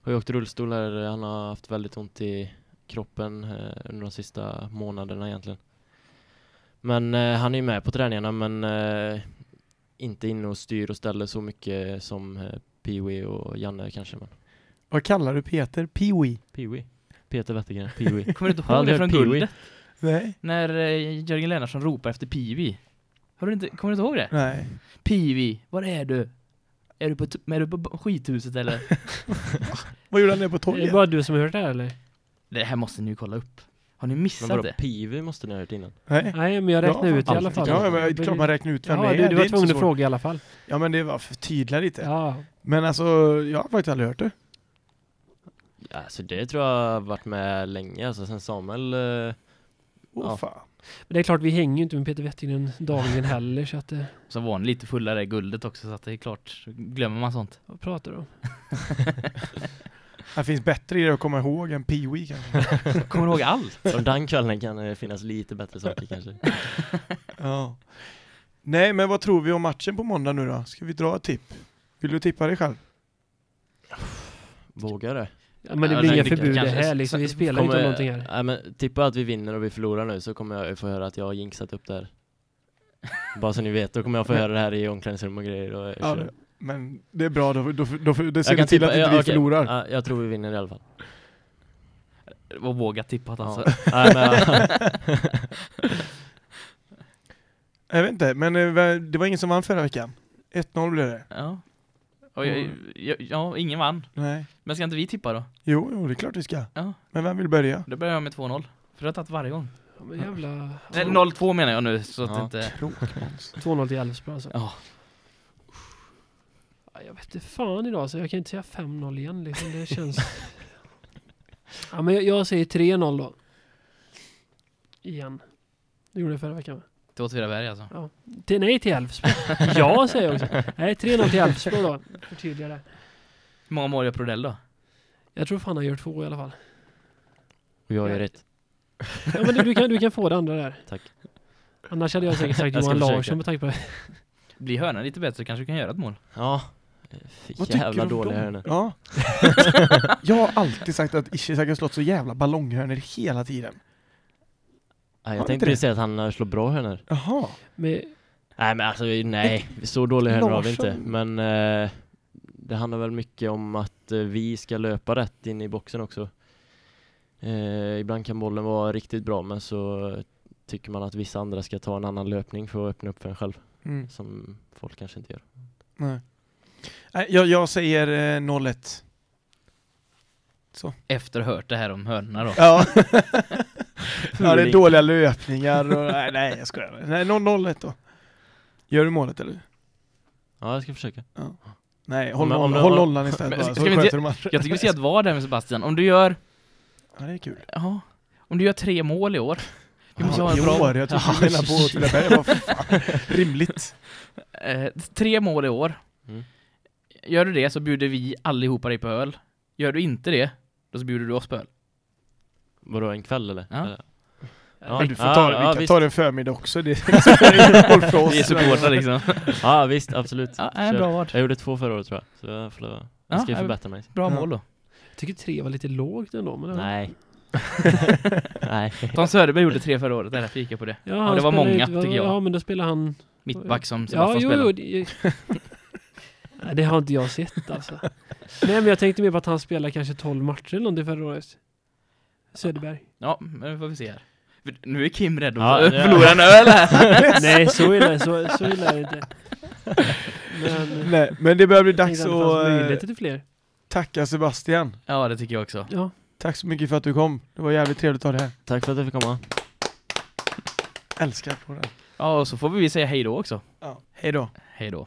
Speaker 4: har ju åkt rullstol här, han har haft väldigt ont i kroppen eh, under de sista månaderna egentligen. Men eh, han är ju med på träningarna men eh, inte inne och styr och ställer så mycket som eh, Peewee och Janne kanske. Men
Speaker 2: vad kallar du Peter? Peewee?
Speaker 4: Peewee? Peter Wettergren, Peewee.
Speaker 3: Kommer du inte ihåg det från
Speaker 4: Pee-wee.
Speaker 3: guldet?
Speaker 2: Nej.
Speaker 3: När eh, Jörgen Lennartsson ropar efter Pivi. Har du inte, kommer du inte ihåg det?
Speaker 2: Nej.
Speaker 3: Pivi, var är du? Är du på, är du på skithuset eller?
Speaker 2: Vad gjorde han nere på
Speaker 1: Är det
Speaker 2: torget?
Speaker 1: bara du som har hört det här eller?
Speaker 3: Det här måste ni ju kolla upp. Har ni
Speaker 4: Men
Speaker 3: missat
Speaker 4: vadå,
Speaker 3: det?
Speaker 4: Peewee måste ni ha hört innan.
Speaker 2: Nej.
Speaker 1: Nej, men jag räknar
Speaker 2: Ja,
Speaker 1: ut i alla fall.
Speaker 2: Ja, men det är klart man räknar ut vem
Speaker 1: ja,
Speaker 2: det är.
Speaker 1: du, du var
Speaker 2: inte
Speaker 1: tvungen att fråga i alla fall.
Speaker 2: Ja men det var för tydliga lite.
Speaker 1: Ja.
Speaker 2: Men alltså, jag har faktiskt aldrig hört det.
Speaker 4: Ja, så det tror jag har varit med länge, alltså sen Samuel eh,
Speaker 2: Åh
Speaker 4: Ja.
Speaker 2: fan.
Speaker 1: Men det är klart, vi hänger ju inte med Peter Wettergren dagligen heller, så att... eh,
Speaker 3: Så var ni lite fullare i guldet också så att det är klart, glömmer man sånt.
Speaker 1: Vad pratar du om?
Speaker 2: Det finns bättre grejer att komma ihåg än Pee-Wee kanske.
Speaker 3: Kommer ihåg allt?
Speaker 4: Från den kvällen kan det finnas lite bättre saker kanske.
Speaker 2: ja. Nej men vad tror vi om matchen på måndag nu då? Ska vi dra ett tipp? Vill du tippa dig själv?
Speaker 4: Vågar det?
Speaker 1: Ja, men det blir inga förbud här liksom. Vi spelar ju inte om någonting här.
Speaker 4: Nej men tippa att vi vinner och vi förlorar nu så kommer jag få höra att jag har jinxat upp det här. Bara så ni vet, då kommer jag få höra det här i omklädningsrum och grejer och
Speaker 2: Ja, men det är bra, då, då, då, då, då ser vi till
Speaker 4: tippa-
Speaker 2: att inte
Speaker 4: ja,
Speaker 2: vi
Speaker 4: okej.
Speaker 2: förlorar.
Speaker 4: Ja, jag tror vi vinner i alla fall.
Speaker 3: Det var vågat tippat alltså.
Speaker 4: Ja. Nej, men,
Speaker 2: Jag vet inte, men eh, det var ingen som vann förra veckan. 1-0 blev det.
Speaker 3: Ja. Och jag, jag, ja, ingen vann.
Speaker 2: Nej.
Speaker 3: Men ska inte vi tippa då?
Speaker 2: Jo, jo, det är klart vi ska.
Speaker 3: Ja.
Speaker 2: Men vem vill börja?
Speaker 3: Då börjar jag med 2-0. För det har tagit varje gång.
Speaker 1: Ja, men jävla...
Speaker 3: Nej, 0-2 menar jag nu så att
Speaker 4: Ja.
Speaker 3: det inte...
Speaker 2: Krokmåns.
Speaker 1: 2-0 till Elfsborg alltså.
Speaker 3: Ja.
Speaker 1: Ja, Jag vet inte fan idag, så jag kan inte säga 5-0 igen liksom. Det känns... ja, men jag, jag säger 3-0 då. Igen. Det gjorde jag förra veckan.
Speaker 3: Till Åtvidaberg alltså.
Speaker 1: Ja. Till, nej, till Elfsborg. ja, säger jag också. Nej, 3-0 till Elfsborg då. Förtydliga det.
Speaker 3: Hur många mål gör Prodell då?
Speaker 1: Jag tror fan han gör två i alla fall.
Speaker 4: och jag är rätt.
Speaker 1: Ja, men du, du, kan, du kan få det andra där.
Speaker 4: Tack.
Speaker 1: Annars hade jag säkert sagt
Speaker 4: Jag
Speaker 1: Johan. Larsson med tanke på det.
Speaker 3: Blir hörnan lite bättre kanske du kan göra ett mål.
Speaker 4: Ja.
Speaker 2: Vad
Speaker 4: Jävla dåliga hörnor.
Speaker 2: Ja. jag har alltid sagt att Ishizaki har slått så jävla ballonghörnor hela tiden.
Speaker 4: Jag
Speaker 2: inte
Speaker 4: tänkte
Speaker 2: det?
Speaker 4: precis säga att han eh, slår bra hörnor.
Speaker 2: Jaha.
Speaker 1: Men,
Speaker 4: Nej men alltså nej, så dåliga hörnor har vi inte.
Speaker 2: Larsson.
Speaker 4: Men eh, det handlar väl mycket om att eh, vi ska löpa rätt in i boxen också. Eh, ibland kan bollen vara riktigt bra men så tycker man att vissa andra ska ta en annan löpning för att öppna upp för en själv.
Speaker 2: Mm.
Speaker 4: Som folk kanske inte gör.
Speaker 2: Nej. Nej, jag, jag säger eh, 0-1.
Speaker 3: Efter att ha hört det här om hörnorna då.
Speaker 2: Ja. ja, det är dåliga löpningar och nej, nej jag skojar. Nej, 0-1 då. Gör du målet eller?
Speaker 4: Ja jag ska försöka.
Speaker 2: Nej, håll,
Speaker 4: Men om
Speaker 2: håll nollan istället
Speaker 3: Men
Speaker 2: bara,
Speaker 3: ska
Speaker 2: så
Speaker 3: vi. Jag tycker vi ska ett vad där med Sebastian. Om du gör,
Speaker 2: Ja, det är kul.
Speaker 3: ja, om du gör tre mål i år. Vi måste
Speaker 2: Ja,
Speaker 3: ha en
Speaker 2: I
Speaker 3: bra,
Speaker 2: år, jag tror du menar på Åtvidaberg. Vad fan, rimligt.
Speaker 3: eh, tre mål i år.
Speaker 4: Mm.
Speaker 3: Gör du det så bjuder vi allihopa dig på öl. Gör du inte det, då så bjuder du oss på öl.
Speaker 4: Vadå en kväll eller?
Speaker 3: Ja.
Speaker 4: Eller?
Speaker 2: Ja, du får
Speaker 4: Ja,
Speaker 2: ta,
Speaker 4: ja,
Speaker 2: vi kan
Speaker 4: visst.
Speaker 2: ta det en förmiddag också. Det roll för oss.
Speaker 3: Vi är supportrar liksom.
Speaker 4: Ja visst, absolut.
Speaker 3: Ja, äh,
Speaker 4: Kör.
Speaker 3: bra vad.
Speaker 4: Jag gjorde två förra året tror jag. Så jag, får, jag
Speaker 3: Ja,
Speaker 4: ska
Speaker 3: ja.
Speaker 4: förbättra mig.
Speaker 3: Bra
Speaker 2: Ja.
Speaker 3: mål då.
Speaker 1: jag tycker tre var lite lågt ändå. Men det
Speaker 4: Nej. Nej.
Speaker 3: Tom Söderberg gjorde tre förra året, därför gick jag på det.
Speaker 1: Ja,
Speaker 3: Ja,
Speaker 1: han
Speaker 3: det var många,
Speaker 1: ju-
Speaker 3: tycker jag.
Speaker 1: Ja, men då spelar han...
Speaker 3: Mittback som
Speaker 1: Ja,
Speaker 3: Sebastian
Speaker 1: jo,
Speaker 3: spelar.
Speaker 1: jo. Det, Nej, det har inte jag sett alltså. Nej, men jag tänkte mer på att han spelar kanske 12 matcher eller någonting förra året. Söderberg.
Speaker 3: Ja, men det får vi se här. För Nu är Kim rädd
Speaker 4: Ja,
Speaker 3: att
Speaker 4: det-
Speaker 3: förlora en öl här.
Speaker 1: Nej, så illa, så, så illa är det inte. Men
Speaker 2: Nej, men det börjar bli
Speaker 1: jag
Speaker 2: dags
Speaker 1: att
Speaker 2: eh,
Speaker 1: till fler.
Speaker 2: tacka Sebastian.
Speaker 3: Ja, det tycker jag också.
Speaker 1: Ja,
Speaker 2: Tack så mycket för att du kom. Det var jävligt trevligt att ha dig här.
Speaker 4: Tack för att du fick komma.
Speaker 2: Älskar applåder.
Speaker 3: Ja, och så får vi säga hej då också.
Speaker 2: Ja. Hej då.
Speaker 3: Hej då.